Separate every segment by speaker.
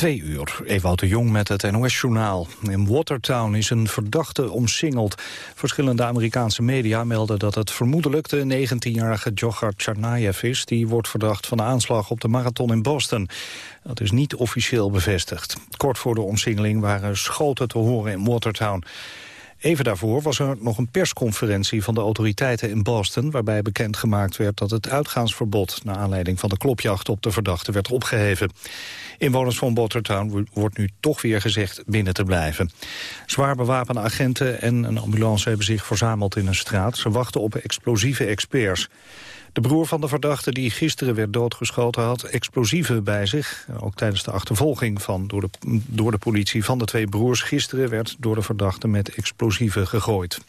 Speaker 1: Twee uur, Ewout de Jong met het NOS-journaal. In Watertown is een verdachte omsingeld. Verschillende Amerikaanse media melden dat het vermoedelijk de 19-jarige Djokhar Tsarnaev is... die wordt verdacht van de aanslag op de marathon in Boston. Dat is niet officieel bevestigd. Kort voor de omsingeling waren schoten te horen in Watertown. Even daarvoor was er nog een persconferentie van de autoriteiten in Boston... waarbij bekendgemaakt werd dat het uitgaansverbod... naar aanleiding van de klopjacht op de verdachte werd opgeheven. Inwoners van Watertown wordt nu toch weer gezegd binnen te blijven. Zwaar bewapende agenten en een ambulance hebben zich verzameld in een straat. Ze wachten op explosieve experts. De broer van de verdachte die gisteren werd doodgeschoten had explosieven bij zich. Ook tijdens de achtervolging van, door, de, door de politie van de twee broers gisteren werd door de verdachte met explosieven gegooid.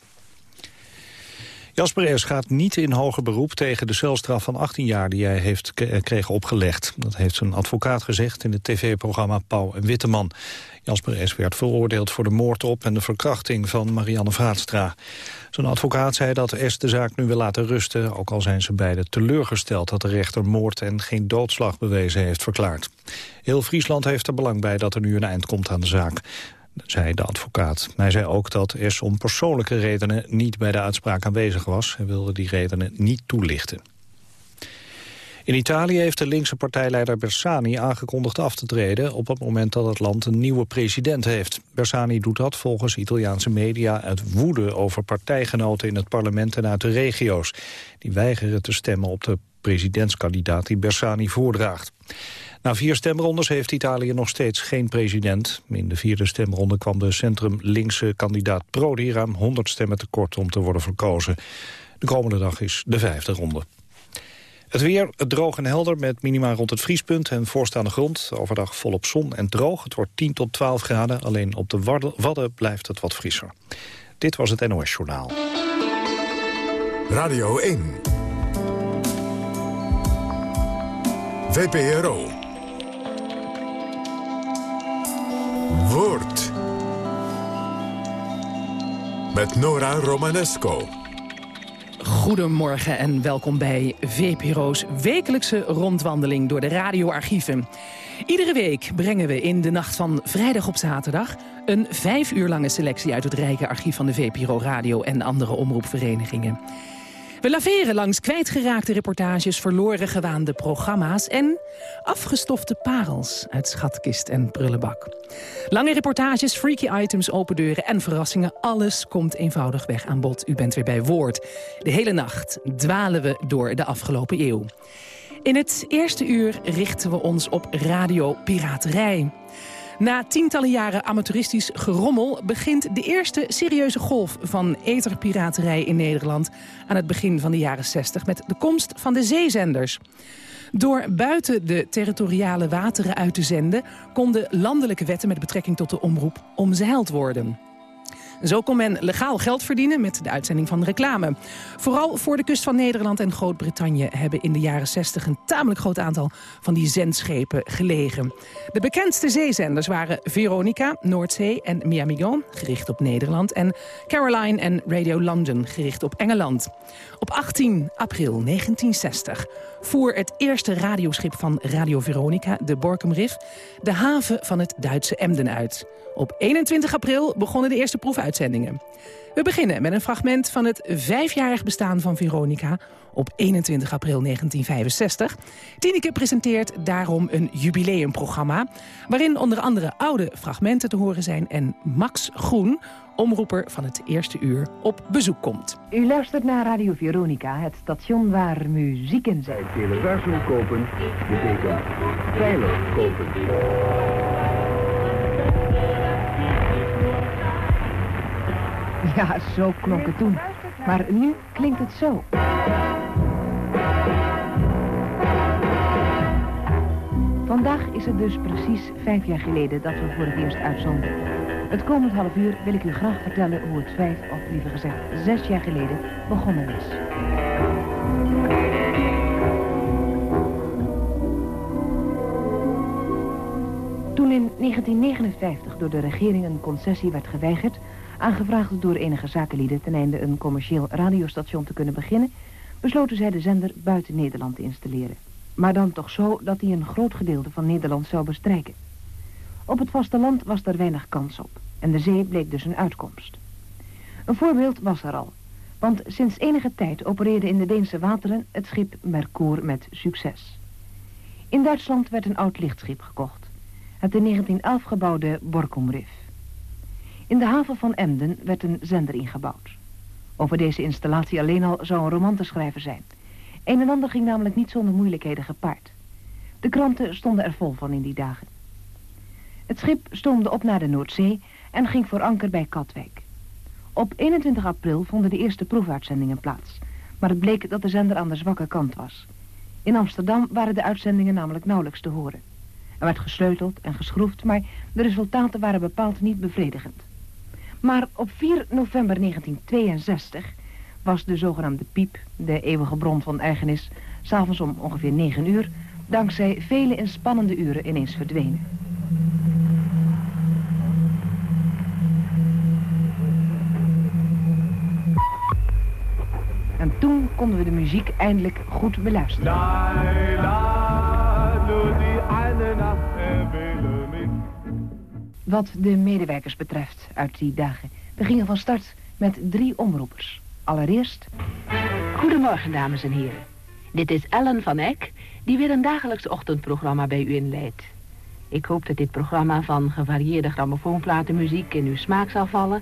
Speaker 1: Jasper S. gaat niet in hoger beroep tegen de celstraf van 18 jaar die hij heeft kreeg opgelegd. Dat heeft zijn advocaat gezegd in het tv-programma Pauw en Witteman. Jasper S. werd veroordeeld voor de moord op en de verkrachting van Marianne Vraatstra. Zijn advocaat zei dat S. de zaak nu wil laten rusten... ook al zijn ze beiden teleurgesteld dat de rechter moord en geen doodslag bewezen heeft verklaard. Heel Friesland heeft er belang bij dat er nu een eind komt aan de zaak zei de advocaat. Hij zei ook dat S om persoonlijke redenen niet bij de uitspraak aanwezig was. Hij wilde die redenen niet toelichten. In Italië heeft de linkse partijleider Bersani aangekondigd af te treden... op het moment dat het land een nieuwe president heeft. Bersani doet dat volgens Italiaanse media uit woede over partijgenoten in het parlement en uit de regio's. Die weigeren te stemmen op de presidentskandidaat die Bersani voordraagt. Na vier stemrondes heeft Italië nog steeds geen president. In de vierde stemronde kwam de centrum-linkse kandidaat Prodi... ruim 100 stemmen tekort om te worden verkozen. De komende dag is de vijfde ronde. Het weer droog en helder met minima rond het vriespunt en voorstaande grond. Overdag volop zon en droog. Het wordt 10 tot 12 graden. Alleen op de Wadden blijft het wat frisser. Dit was het NOS Journaal.
Speaker 2: Radio 1. VPRO. Woord. Met Nora Romanesco.
Speaker 3: Goedemorgen en welkom bij VPRO's wekelijkse rondwandeling door de radioarchieven. Iedere week brengen we in de nacht van vrijdag op zaterdag... een vijf uur lange selectie uit het rijke archief van de VPRO Radio en andere omroepverenigingen. We laveren langs kwijtgeraakte reportages, verloren gewaande programma's... en afgestofte parels uit schatkist en prullenbak. Lange reportages, freaky items, open deuren en verrassingen. Alles komt eenvoudig weg aan bod. U bent weer bij woord. De hele nacht dwalen we door de afgelopen eeuw. In het eerste uur richten we ons op radiopiraterij. Na tientallen jaren amateuristisch gerommel... begint de eerste serieuze golf van etherpiraterij in Nederland... aan het begin van de jaren 60 met de komst van de zeezenders. Door buiten de territoriale wateren uit te zenden... konden landelijke wetten met betrekking tot de omroep omzeild worden. Zo kon men legaal geld verdienen met de uitzending van reclame. Vooral voor de kust van Nederland en Groot-Brittannië... hebben in de jaren 60 een tamelijk groot aantal van die zendschepen gelegen. De bekendste zeezenders waren Veronica, Noordzee en Miami gericht op Nederland... en Caroline en Radio London, gericht op Engeland. Op 18 april 1960 voer het eerste radioschip van Radio Veronica, de Borkum Riff... de haven van het Duitse Emden uit. Op 21 april begonnen de eerste proefuitzendingen. We beginnen met een fragment van het vijfjarig bestaan van Veronica op 21 april 1965. Tineke presenteert daarom een jubileumprogramma... waarin onder andere oude fragmenten te horen zijn... en Max Groen, omroeper van het eerste uur, op bezoek komt.
Speaker 4: U luistert naar Radio Veronica, het station waar muziek in zit.
Speaker 5: Televerso kopen betekent veilig kopen.
Speaker 4: Ja, zo klonk het toen. Maar nu klinkt het zo. Vandaag is het dus precies vijf jaar geleden dat we voor het eerst uitzonden. Het komend half uur wil ik u graag vertellen hoe het vijf, of liever gezegd zes jaar geleden, begonnen is. Toen in 1959 door de regering een concessie werd geweigerd... aangevraagd door enige zakenlieden ten einde een commercieel radiostation te kunnen beginnen... besloten zij de zender buiten Nederland te installeren. Maar dan toch zo dat hij een groot gedeelte van Nederland zou bestrijken. Op het vasteland was er weinig kans op en de zee bleek dus een uitkomst. Een voorbeeld was er al, want sinds enige tijd opereerde in de Deense wateren het schip Mercour met succes. In Duitsland werd een oud lichtschip gekocht, het in 1911 gebouwde Borkumrif. In de haven van Emden werd een zender ingebouwd. Over deze installatie alleen al zou een roman te schrijven zijn. Een en ander ging namelijk niet zonder moeilijkheden gepaard. De kranten stonden er vol van in die dagen. Het schip stoomde op naar de Noordzee en ging voor anker bij Katwijk. Op 21 april vonden de eerste proefuitzendingen plaats. Maar het bleek dat de zender aan de zwakke kant was. In Amsterdam waren de uitzendingen namelijk nauwelijks te horen. Er werd gesleuteld en geschroefd, maar de resultaten waren bepaald niet bevredigend. Maar op 4 november 1962 was de zogenaamde piep, de eeuwige bron van ergernis, s'avonds om ongeveer 9 uur, dankzij vele inspannende uren ineens verdwenen. Konden we de muziek eindelijk goed beluisteren. Wat de medewerkers betreft uit die dagen. We gingen van start met drie omroepers. Allereerst...
Speaker 6: Goedemorgen, dames en heren. Dit is Ellen van Eck, die weer een dagelijks ochtendprogramma bij u inleidt. Ik hoop dat dit programma van gevarieerde grammofoonplatenmuziek in uw smaak zal vallen...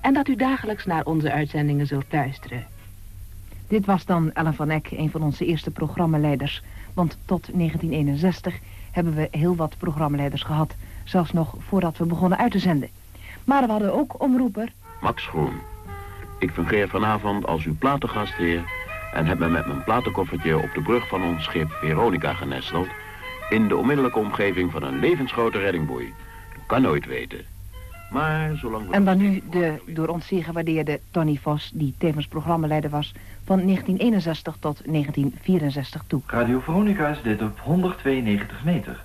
Speaker 6: en dat u dagelijks naar onze uitzendingen zult luisteren.
Speaker 4: Dit was dan Ellen van Eck, een van onze eerste programmaleiders. Want tot 1961 hebben we heel wat programmaleiders gehad. Zelfs nog voordat we begonnen uit te zenden. Maar we hadden ook omroeper...
Speaker 7: Max Groen. Ik fungeer vanavond als uw platengastheer... en heb me met mijn platenkoffertje op de brug van ons schip Veronica genesteld... in de onmiddellijke omgeving van een levensgrote reddingboei. kan nooit weten. Maar zolang we...
Speaker 4: En dan nu de door ons zeer gewaardeerde Tony Vos... die tevens programmaleider was van 1961 tot 1964 toe.
Speaker 8: Radio Veronica is dit op 192 meter.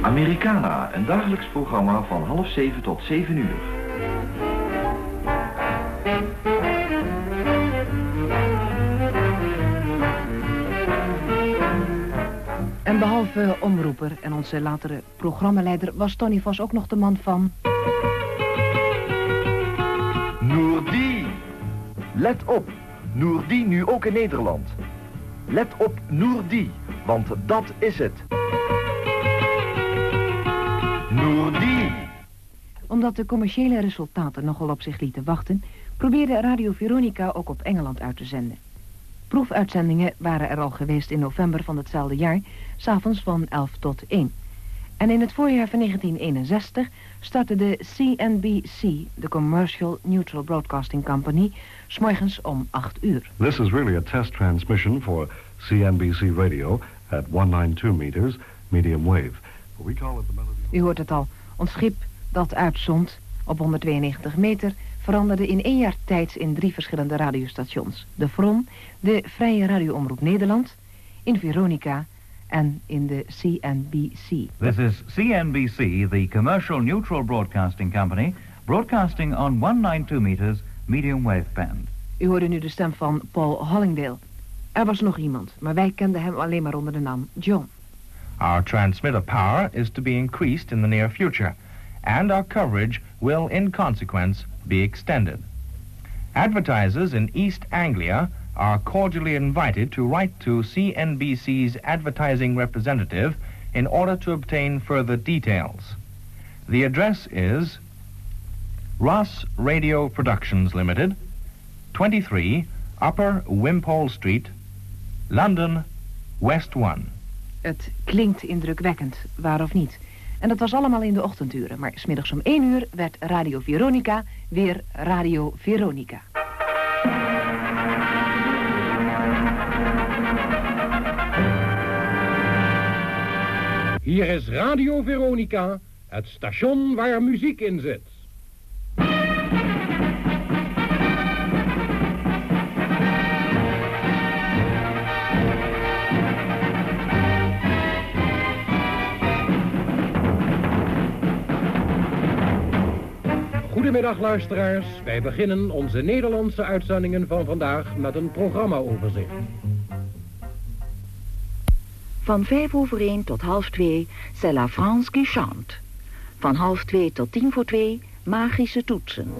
Speaker 8: Americana, een dagelijks programma van half zeven tot zeven uur.
Speaker 4: En behalve omroeper en onze latere programmaleider... was Tony Vos ook nog de man van...
Speaker 9: Noordi! Let op, Noordi nu ook in Nederland. Let op Noordi, want dat is het. Noordi!
Speaker 4: Omdat de commerciële resultaten nogal op zich lieten wachten... probeerde Radio Veronica ook op Engeland uit te zenden. Proefuitzendingen waren er al geweest in november van hetzelfde jaar... s'avonds van 11 tot 1. En in het voorjaar van 1961 startte de CNBC, de Commercial Neutral Broadcasting Company, s'morgens om 8 uur.
Speaker 10: This is really a test transmission for CNBC radio at 192 meters, medium wave. We call it the melody...
Speaker 4: U hoort het al, ons schip dat uitzond op 192 meter veranderde in één jaar tijd in drie verschillende radiostations. De Vron, de Vrije Radioomroep Nederland, in Veronica en in de CNBC.
Speaker 11: This is CNBC, the commercial neutral broadcasting company, broadcasting on 192 meters medium wave band.
Speaker 4: U hoorde nu de stem van Paul Hollingdale. Er was nog iemand, maar wij kenden hem alleen maar onder de naam John.
Speaker 12: Our transmitter power is to be increased in the near future, and our coverage will in consequence be extended. Advertisers in East Anglia are cordially invited to write to CNBC's advertising representative in order to obtain further details. The address is Ross Radio Productions Limited, 23 Upper Wimpole Street, London, West 1.
Speaker 4: Het klinkt indrukwekkend, waar of niet. En dat was allemaal in de ochtenduren. Maar smiddags om 1 uur werd Radio Veronica weer Radio Veronica.
Speaker 13: Hier is Radio Veronica, het station waar muziek in zit. Goedemiddag luisteraars. Wij beginnen onze Nederlandse uitzendingen van vandaag met een programmaoverzicht.
Speaker 14: Van vijf over één tot half twee, c'est la France qui chante. Van half twee tot tien voor twee, magische toetsen.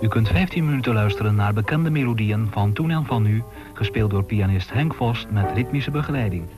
Speaker 15: U kunt 15 minuten luisteren naar bekende melodieën van toen en van nu, gespeeld door pianist Henk Vos met ritmische begeleiding.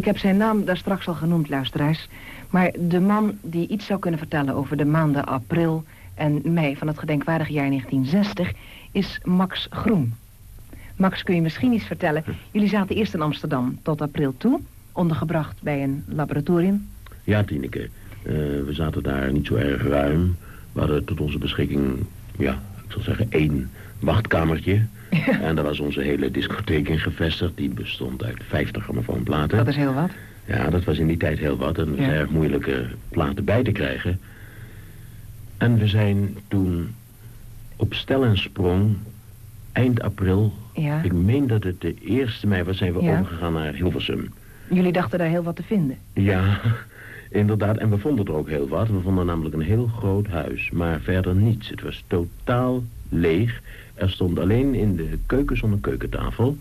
Speaker 4: Ik heb zijn naam daar straks al genoemd, luisteraars. Maar de man die iets zou kunnen vertellen over de maanden april en mei van het gedenkwaardige jaar 1960 is Max Groen. Max, kun je misschien iets vertellen? Jullie zaten eerst in Amsterdam tot april toe, ondergebracht bij een laboratorium.
Speaker 7: Ja, Tineke. Eh, we zaten daar niet zo erg ruim. We hadden tot onze beschikking, ja, ik zal zeggen één wachtkamertje. En daar was onze hele discotheek in gevestigd. Die bestond uit 50 grammofoonplaten.
Speaker 4: Dat is heel wat.
Speaker 7: Ja, dat was in die tijd heel wat. En het was
Speaker 4: Ja.
Speaker 7: erg moeilijke platen bij te krijgen. En we zijn toen op stel en sprong, eind april...
Speaker 4: Ja.
Speaker 7: Ik meen dat het de eerste mei was, zijn we
Speaker 4: Ja.
Speaker 7: overgegaan naar Hilversum.
Speaker 4: Jullie dachten daar heel wat te vinden.
Speaker 7: Ja, inderdaad. En we vonden er ook heel wat. We vonden namelijk een heel groot huis. Maar verder niets. Het was totaal leeg. Er stond alleen in de keuken zo'n keukentafel.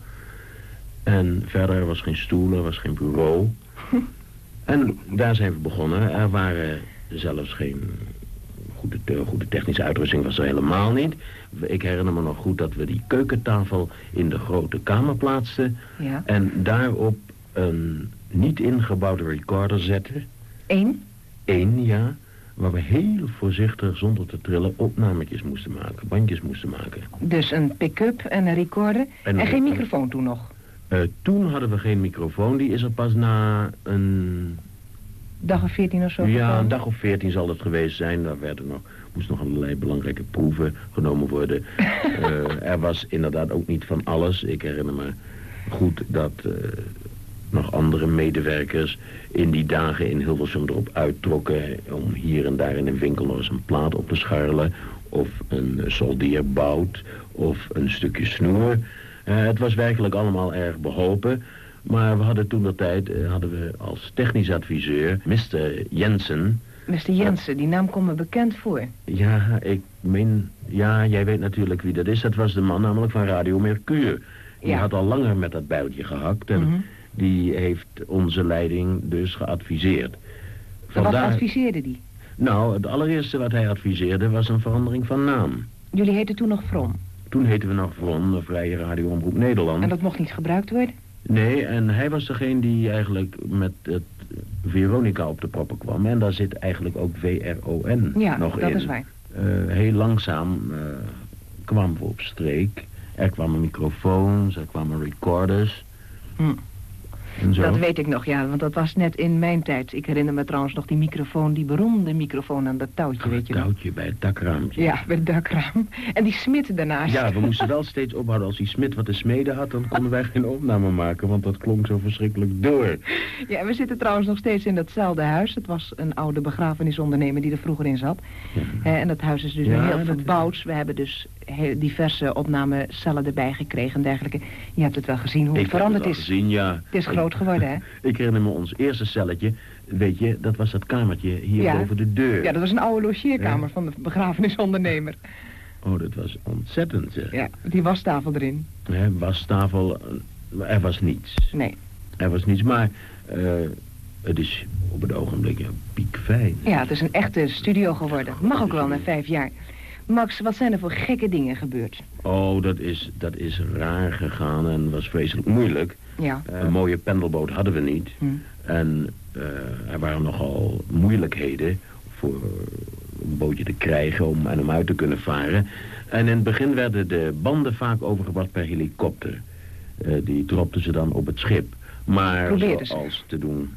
Speaker 7: En verder was geen stoel, er was geen bureau. en daar zijn we begonnen. Er waren zelfs geen goede, goede technische uitrusting was er helemaal niet. Ik herinner me nog goed dat we die keukentafel in de grote kamer plaatsten.
Speaker 4: Ja.
Speaker 7: En daarop een niet ingebouwde recorder zetten.
Speaker 4: Eén?
Speaker 7: Eén, ja. Waar we heel voorzichtig, zonder te trillen, opnametjes moesten maken. Bandjes moesten maken.
Speaker 4: Dus een pick-up en een recorder.
Speaker 7: En
Speaker 4: En,
Speaker 7: een-
Speaker 4: geen microfoon toen nog.
Speaker 7: Eh, toen hadden we geen microfoon. Die is er pas na een...
Speaker 4: Dag of veertien of zo
Speaker 7: Ja, een dag of veertien zal het geweest zijn. Daar werden nog, moesten nog allerlei belangrijke proeven genomen worden. Eh, er was inderdaad ook niet van alles. Ik herinner me goed dat eh, nog andere medewerkers in die dagen in Hilversum erop uittrokken... om hier en daar in een winkel nog eens een plaat op te scharrelen... of een eh, soldeerbout of een stukje snoer. Eh, het was werkelijk allemaal erg beholpen... Maar we hadden toen de tijd eh, hadden we als technisch adviseur Mr. Jensen.
Speaker 4: Mr. Jensen, die naam komt me bekend voor.
Speaker 7: Ja, ik meen... Ja, jij weet natuurlijk wie dat is. Dat was de man namelijk van Radio Mercure. Die
Speaker 4: Ja.
Speaker 7: had al langer met dat bijltje gehakt. En
Speaker 4: Mhm.
Speaker 7: Die heeft onze leiding dus geadviseerd.
Speaker 4: En wat adviseerde die?
Speaker 7: Nou, het allereerste wat hij adviseerde was een verandering van naam.
Speaker 4: Jullie heten toen nog From.
Speaker 7: Toen heten we nog Vron, de Vrije Radio Omroep Nederland.
Speaker 4: En dat mocht niet gebruikt worden?
Speaker 7: Nee, en hij was degene die eigenlijk met het Veronica op de proppen kwam. En daar zit eigenlijk ook VRON
Speaker 4: Ja,
Speaker 7: nog in.
Speaker 4: dat is waar.
Speaker 7: Eh, heel langzaam eh, kwamen we op streek. Er kwamen microfoons, er kwamen recorders.
Speaker 4: Hm.
Speaker 7: En zo.
Speaker 4: Dat weet ik nog, ja, want dat was net in mijn tijd. Ik herinner me trouwens nog die microfoon, die beroemde microfoon aan dat touwtje, weet je nog?
Speaker 7: Touwtje bij het dakraampje.
Speaker 4: Ja, bij het dakraam. En die smid daarnaast.
Speaker 7: Ja, we moesten wel steeds ophouden. Als die smid wat te smeden had, dan konden wij geen opname maken. Want dat klonk zo verschrikkelijk door.
Speaker 4: Ja, we zitten trouwens nog steeds in datzelfde huis. Het was een oude begrafenisondernemer die er vroeger in zat. Eh, en dat huis is dus
Speaker 7: Ja,
Speaker 4: heel
Speaker 7: is-
Speaker 4: verbouwd. We hebben dus diverse opnamecellen erbij gekregen en dergelijke. Je hebt het wel gezien hoe het
Speaker 7: Ik
Speaker 4: veranderd
Speaker 7: het
Speaker 4: is.
Speaker 7: gezien, ja.
Speaker 4: Het is groot geworden, hè?
Speaker 7: Ik herinner me ons eerste celletje. Weet je, dat was dat kamertje hier
Speaker 4: Ja.
Speaker 7: boven de deur.
Speaker 4: Ja, dat was een oude logeerkamer van de begrafenisondernemer.
Speaker 7: Oh, dat was ontzettend, zeg.
Speaker 4: Ja, die wastafel erin.
Speaker 7: Wastafel, eh, er was niets.
Speaker 4: Nee.
Speaker 7: Er was niets, maar eh, het is op het ogenblik ja, piekfijn.
Speaker 4: Ja, het is een echte studio geworden. Mag ook wel na vijf jaar. Max, wat zijn er voor gekke dingen gebeurd?
Speaker 7: Oh, dat is, dat is raar gegaan en was vreselijk moeilijk.
Speaker 4: Ja.
Speaker 7: Een mooie pendelboot hadden we niet.
Speaker 4: Hm.
Speaker 7: En eh, er waren nogal moeilijkheden voor een bootje te krijgen om, en om uit te kunnen varen. En in het begin werden de banden vaak overgebracht per helikopter. Eh, die dropten ze dan op het schip. Maar zoals te doen,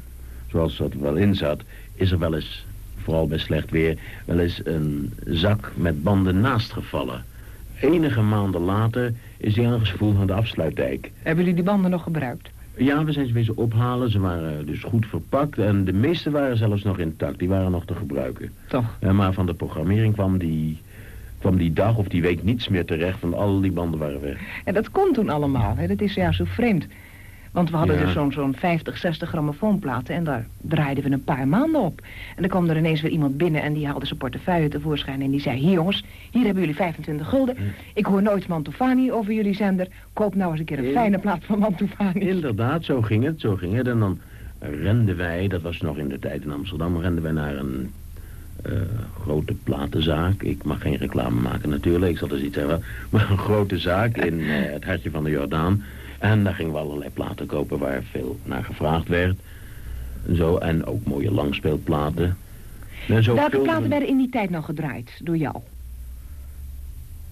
Speaker 7: zoals dat wel in zat, is er wel eens, vooral bij slecht weer, wel eens een zak met banden naast gevallen. Enige maanden later is die aangespoeld aan de afsluitdijk.
Speaker 4: Hebben jullie die banden nog gebruikt?
Speaker 7: Ja, we zijn ze wezen ophalen. Ze waren dus goed verpakt. En de meeste waren zelfs nog intact. Die waren nog te gebruiken.
Speaker 4: Toch?
Speaker 7: Maar van de programmering kwam die, kwam die dag of die week niets meer terecht. Want al die banden waren weg.
Speaker 4: En dat kon toen allemaal, hè? dat is ja zo vreemd. Want we hadden
Speaker 7: Ja.
Speaker 4: dus zo'n zo'n 50, 60 grammofoonplaten en daar draaiden we een paar maanden op. En dan kwam er ineens weer iemand binnen en die haalde zijn portefeuille tevoorschijn en die zei... Hier jongens, hier hebben jullie 25 gulden. Ik hoor nooit Mantovani over jullie zender. Koop nou eens een keer een fijne plaat van Mantovani.
Speaker 7: Inderdaad, zo ging het. Zo ging het. En dan renden wij, dat was nog in de tijd in Amsterdam, renden wij naar een eh, grote platenzaak. Ik mag geen reclame maken natuurlijk, ik zal dus niet zeggen. Maar een grote zaak in eh, het hartje van de Jordaan. En daar gingen we allerlei platen kopen waar veel naar gevraagd werd. En, zo, en ook mooie langspeelplaten. En zo
Speaker 4: Welke platen
Speaker 7: we-
Speaker 4: werden in die tijd nog gedraaid door jou?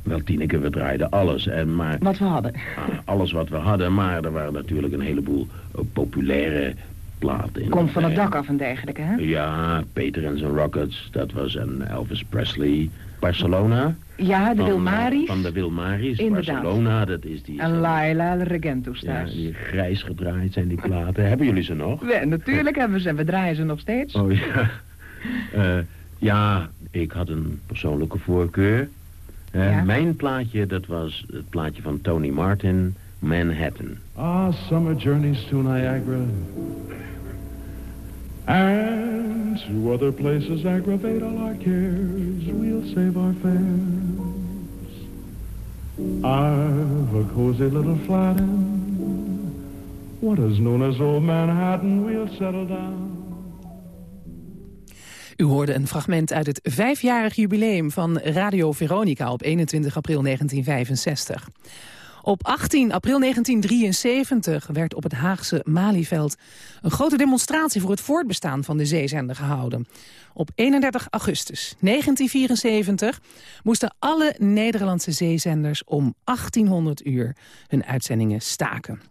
Speaker 7: Wel, Tineke, we draaiden alles. En maar,
Speaker 4: Wat we hadden.
Speaker 7: ah, alles wat we hadden. Maar er waren natuurlijk een heleboel eh, populaire platen. in
Speaker 4: Komt van het dak af en dergelijke, hè?
Speaker 7: Ja, Peter en zijn Rockets, dat was een Elvis Presley. Barcelona.
Speaker 4: Ja, de
Speaker 7: eh,
Speaker 4: Wilmaris.
Speaker 7: Van de Wilmaris.
Speaker 4: Inderdaad.
Speaker 7: Barcelona, dat is die...
Speaker 4: En Laila Regento's
Speaker 7: Ja, die grijs gedraaid zijn die platen. Hebben jullie ze nog?
Speaker 4: We, natuurlijk hebben we ze en we draaien ze nog steeds.
Speaker 7: Oh ja. Eh, ja, ik had een persoonlijke voorkeur. Eh,
Speaker 4: Ja.
Speaker 7: Mijn plaatje, dat was het plaatje van Tony Martin, Manhattan.
Speaker 16: Ah, summer journeys to Niagara and to other places aggravate all our cares. We'll save our fares. I've a cozy little flat in what is known as Old Manhattan. We'll settle down.
Speaker 3: U hoorde een fragment uit het vijfjarig jubileum van Radio Veronica op 21 april 1965. Op 18 april 1973 werd op het Haagse Malieveld een grote demonstratie voor het voortbestaan van de zeezender gehouden. Op 31 augustus 1974 moesten alle Nederlandse zeezenders om 1800 uur hun uitzendingen staken.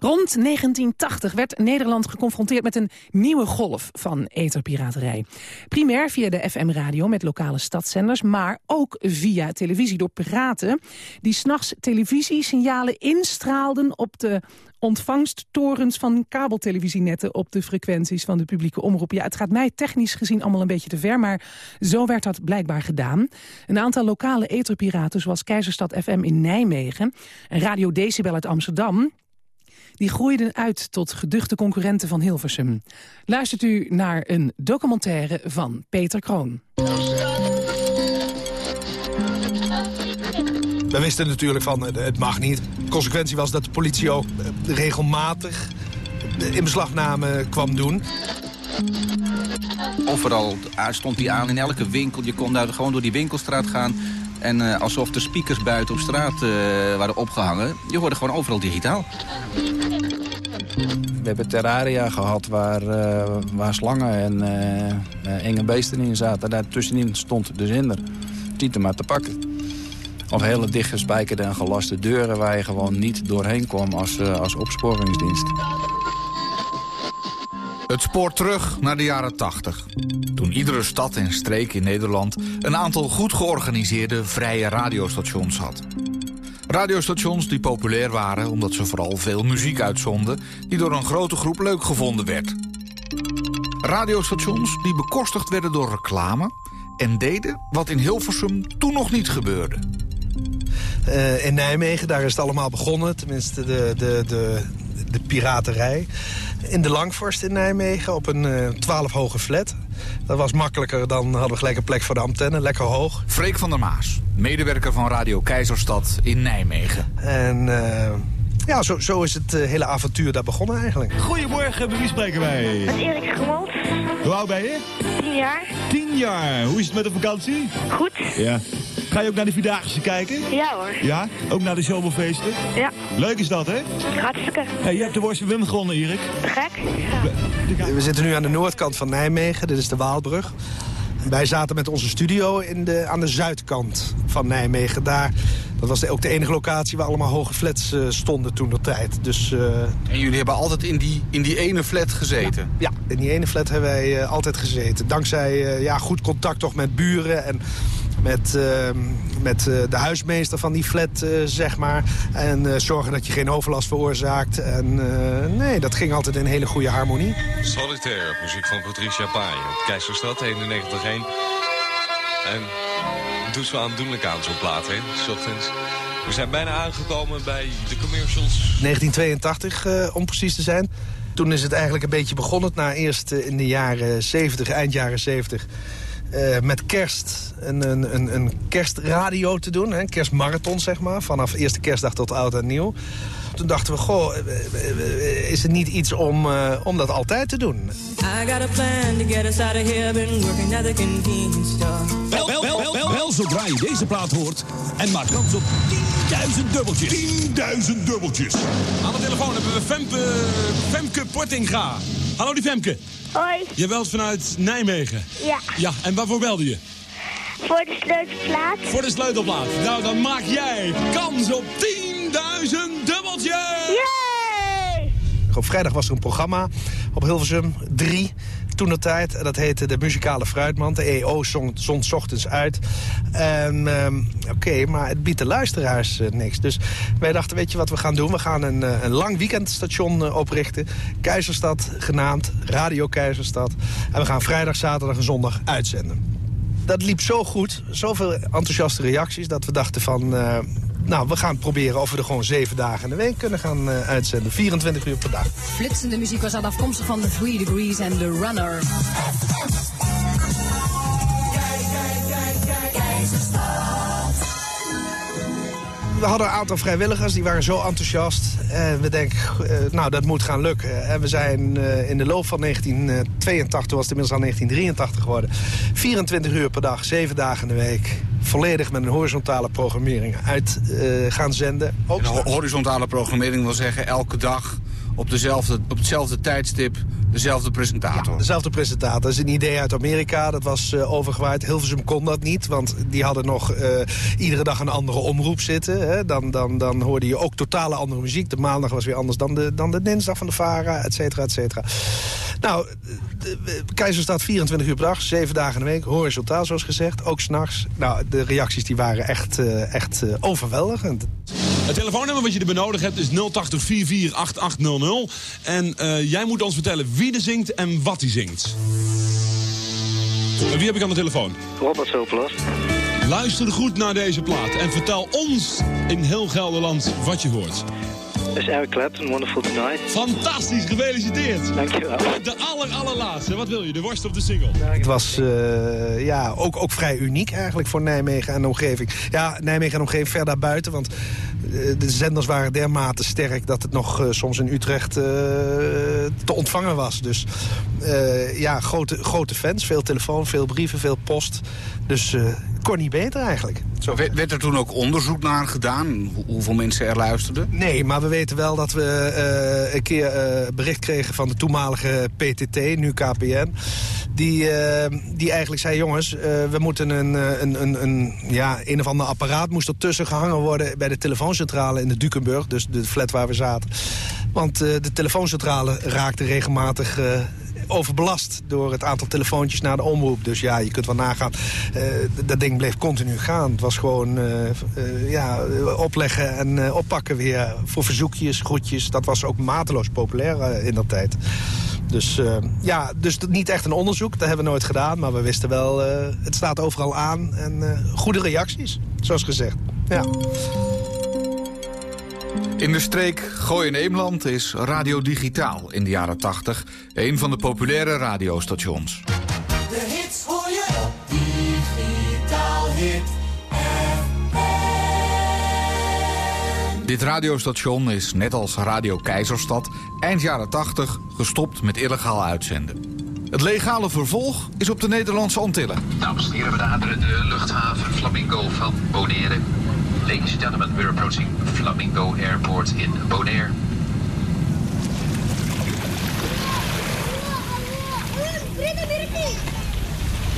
Speaker 3: Rond 1980 werd Nederland geconfronteerd met een nieuwe golf van etherpiraterij. Primair via de FM-radio met lokale stadszenders, maar ook via televisie door piraten... die s'nachts televisiesignalen instraalden op de ontvangsttorens van kabeltelevisienetten... op de frequenties van de publieke omroep. Ja, het gaat mij technisch gezien allemaal een beetje te ver, maar zo werd dat blijkbaar gedaan. Een aantal lokale etherpiraten, zoals Keizerstad FM in Nijmegen... en Radio Decibel uit Amsterdam die groeiden uit tot geduchte concurrenten van Hilversum. Luistert u naar een documentaire van Peter Kroon.
Speaker 17: We wisten natuurlijk van, eh, het mag niet. De consequentie was dat de politie ook eh, regelmatig de inbeslagname kwam doen.
Speaker 18: Overal stond hij aan in elke winkel. Je kon daar gewoon door die winkelstraat gaan. En eh, alsof de speakers buiten op straat eh, waren opgehangen. Je hoorde gewoon overal digitaal.
Speaker 19: We hebben terraria gehad waar, eh, waar slangen en eh, eh, enge beesten in zaten. Daartussenin stond de zender. Niet te maar te pakken. Of hele dichtgespijkerde en gelaste deuren waar je gewoon niet doorheen kwam als, als opsporingsdienst.
Speaker 20: Het spoort terug naar de jaren 80. Toen iedere stad en streek in Nederland een aantal goed georganiseerde vrije radiostations had. Radiostations die populair waren omdat ze vooral veel muziek uitzonden... die door een grote groep leuk gevonden werd. Radiostations die bekostigd werden door reclame... en deden wat in Hilversum toen nog niet gebeurde.
Speaker 17: eh, in Nijmegen. Daar is het allemaal begonnen, tenminste de, de, de, de piraterij. In de Langvorst in Nijmegen op een uh, 12 hoge flat. Dat was makkelijker, dan hadden we gelijk een plek voor de antenne, lekker hoog.
Speaker 20: Freek van der Maas, medewerker van Radio Keizerstad in Nijmegen.
Speaker 17: En... Uh, ja, zo, zo is het uh, hele avontuur daar begonnen eigenlijk.
Speaker 21: Goedemorgen, bij wie spreken wij?
Speaker 22: Met Erik Gemold.
Speaker 21: Hoe oud ben je?
Speaker 22: Tien jaar.
Speaker 21: Tien jaar. Hoe is het met de vakantie?
Speaker 22: Goed.
Speaker 21: Ja. Ga je ook naar de Vierdaagse kijken?
Speaker 22: Ja hoor.
Speaker 21: Ja? Ook naar de zomerfeesten?
Speaker 22: Ja.
Speaker 21: Leuk is dat, hè?
Speaker 22: Hartstikke.
Speaker 21: Hey, je hebt de Worst Wim gewonnen, Erik.
Speaker 22: Te gek.
Speaker 17: Ja. We zitten nu aan de noordkant van Nijmegen. Dit is de Waalbrug. Wij zaten met onze studio in de, aan de zuidkant van Nijmegen. Daar, dat was de, ook de enige locatie waar allemaal hoge flats uh, stonden toen de tijd. Dus, uh,
Speaker 20: en jullie hebben altijd in die, in die ene flat gezeten?
Speaker 17: Ja, ja in die ene flat hebben wij uh, altijd gezeten. Dankzij ja, goed contact toch met buren en met, uh, met uh, de huismeester van die flat, uh, zeg maar. En zorgen dat je geen overlast veroorzaakt. En nee, dat ging altijd in hele goede harmonie.
Speaker 23: Solitaire, muziek van Patricia Pai op Keizerstad 91.1. En doet zo aandoenlijk aan zo'n plaat, hè, s ochtends. We zijn bijna aangekomen bij de commercials.
Speaker 17: 1982, om precies te zijn. Toen is het eigenlijk een beetje begonnen. Na eerst in de jaren 70, eind jaren 70... Uh, met kerst een, een, een kerstradio te doen. Hè, een kerstmarathon, zeg maar. Vanaf eerste kerstdag tot oud en nieuw. Toen dachten we, goh, is het niet iets om, uh, om dat altijd te doen? I got a plan to get us out of here. Been working at the convenience store.
Speaker 21: Wel, wel, wel, wel, wel, zodra je deze plaat hoort. En maak kans op 10.000 dubbeltjes. 10.000 dubbeltjes. Aan de telefoon hebben we Femke, Femke Portinga. Hallo die Femke.
Speaker 22: Hoi.
Speaker 21: Je belt vanuit Nijmegen?
Speaker 22: Ja.
Speaker 21: Ja, en waarvoor belde je?
Speaker 22: Voor de sleutelplaat.
Speaker 21: Voor de sleutelplaat. Nou, dan maak jij kans op 10.000 dubbeltjes!
Speaker 22: Yay!
Speaker 17: Op vrijdag was er een programma op Hilversum 3 toen de tijd. En dat heette De Muzikale Fruitmand. De EO zond, zond ochtends uit. En um, oké, okay, maar het biedt de luisteraars uh, niks. Dus wij dachten, weet je wat we gaan doen? We gaan een, uh, een lang weekendstation uh, oprichten. Keizerstad genaamd, Radio Keizerstad. En we gaan vrijdag, zaterdag en zondag uitzenden. Dat liep zo goed, zoveel enthousiaste reacties... dat we dachten van, nou, we gaan proberen of we er gewoon zeven dagen in de week kunnen gaan uh, uitzenden. 24 uur per dag.
Speaker 24: Flitsende muziek was al afkomstig van The Three Degrees en The Runner.
Speaker 17: We hadden een aantal vrijwilligers, die waren zo enthousiast. En we denken, uh, nou, dat moet gaan lukken. En we zijn uh, in de loop van 1982, was het inmiddels al 1983 geworden... 24 uur per dag, zeven dagen in de week... volledig met een horizontale programmering uit uh, gaan zenden.
Speaker 20: Ook horizontale programmering wil zeggen elke dag op, dezelfde, op hetzelfde tijdstip dezelfde presentator.
Speaker 17: Ja, dezelfde presentator. Dat is een idee uit Amerika. Dat was uh, overgewaaid. Hilversum kon dat niet. Want die hadden nog uh, iedere dag een andere omroep zitten. Hè. Dan, dan, dan hoorde je ook totale andere muziek. De maandag was weer anders dan de, dan de dinsdag van de VARA, et cetera, et cetera. Nou, Keizerstad 24 uur per dag, 7 dagen in de week. Horizontaal, zoals gezegd. Ook s'nachts. Nou, de reacties die waren echt, uh, echt overweldigend.
Speaker 21: Het telefoonnummer wat je er benodigd hebt is 080 448800. En uh, jij moet ons vertellen wie er zingt en wat hij zingt. En wie heb ik aan de telefoon?
Speaker 25: Robert Sopelas.
Speaker 21: Luister goed naar deze plaat en vertel ons in heel Gelderland wat je hoort.
Speaker 25: Dat is Eric Clapton, Wonderful Tonight.
Speaker 21: Fantastisch, gefeliciteerd.
Speaker 25: Dankjewel.
Speaker 21: De aller, allerlaatste. Wat wil je, de worst of de single?
Speaker 17: Het was uh, ja, ook, ook vrij uniek eigenlijk voor Nijmegen en de omgeving. Ja, Nijmegen en omgeving ver daarbuiten, want de zenders waren dermate sterk... dat het nog uh, soms in Utrecht uh, te ontvangen was. Dus uh, ja, grote, grote fans, veel telefoon, veel brieven, veel post. Dus kon niet beter eigenlijk.
Speaker 20: Zo. Werd er toen ook onderzoek naar gedaan? Hoeveel mensen er luisterden?
Speaker 17: Nee, maar we weten wel dat we een keer bericht kregen van de toenmalige PTT, nu KPN... Die, die eigenlijk zei, jongens, we moeten een, een, een, een, ja, een of ander apparaat... moest ertussen gehangen worden bij de telefooncentrale in de Dukenburg. Dus de flat waar we zaten. Want uh, de telefooncentrale raakte regelmatig... Overbelast door het aantal telefoontjes naar de omroep. Dus ja, je kunt wel nagaan. Uh, dat ding bleef continu gaan. Het was gewoon ja, opleggen en oppakken weer voor verzoekjes, groetjes. Dat was ook mateloos populair in dat tijd. Dus ja, dus niet echt een onderzoek, dat hebben we nooit gedaan. Maar we wisten wel, het staat overal aan. En goede reacties, zoals gezegd. Ja.
Speaker 20: In de streek Gooi in Eemland is Radio Digitaal in de jaren 80 een van de populaire radiostations.
Speaker 26: De hits hoor je op digitaal hit
Speaker 20: Dit radiostation is, net als Radio Keizerstad, eind jaren 80 gestopt met illegaal uitzenden. Het legale vervolg is op de Nederlandse Antillen.
Speaker 27: Dames en heren, we naderen de luchthaven Flamingo van Bonaire. Ladies and gentlemen, we're approaching Flamingo Airport in Bonaire.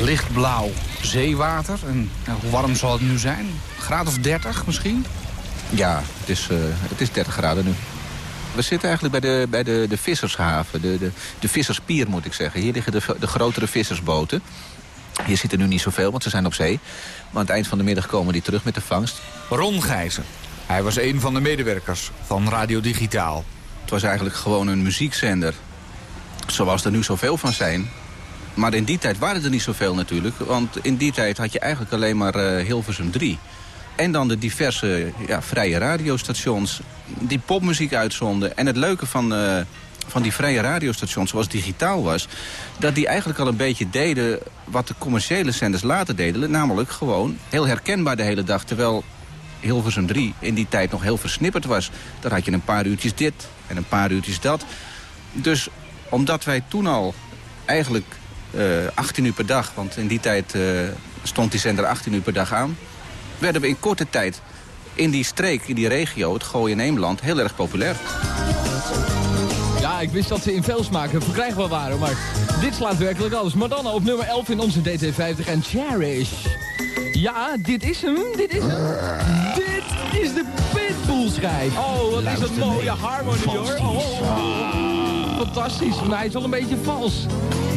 Speaker 18: Lichtblauw zeewater. En nou, hoe warm zal het nu zijn? Een graad of 30 misschien? Ja, het is, eh, het is 30 graden nu. We zitten eigenlijk bij de, bij de, de vissershaven, de, de, de visserspier moet ik zeggen. Hier liggen de, de grotere vissersboten. Hier zitten nu niet zoveel, want ze zijn op zee. Maar aan het eind van de middag komen die terug met de vangst.
Speaker 20: Ron Gijzen. Hij was een van de medewerkers van Radio Digitaal.
Speaker 18: Het was eigenlijk gewoon een muziekzender. Zoals er nu zoveel van zijn. Maar in die tijd waren er niet zoveel natuurlijk. Want in die tijd had je eigenlijk alleen maar uh, Hilversum 3. En dan de diverse ja, vrije radiostations die popmuziek uitzonden. En het leuke van, uh, van die vrije radiostations, zoals digitaal was... dat die eigenlijk al een beetje deden wat de commerciële zenders later deden. Namelijk gewoon heel herkenbaar de hele dag. Terwijl Hilversum 3 in die tijd nog heel versnipperd was. Daar had je een paar uurtjes dit en een paar uurtjes dat. Dus omdat wij toen al eigenlijk uh, 18 uur per dag... want in die tijd uh, stond die zender 18 uur per dag aan werden we in korte tijd in die streek, in die regio, het Gooien Eemland, heel erg populair.
Speaker 28: Ja, ik wist dat ze in veel smaken verkrijgbaar waren, maar dit slaat werkelijk alles. Madonna op nummer 11 in onze DT50 en Cherish. Ja, dit is hem, dit is hem. Dit is de Pitbull-schijf. Oh, wat is een mooie harmonie hoor. Oh, fantastisch, maar hij is wel een beetje vals.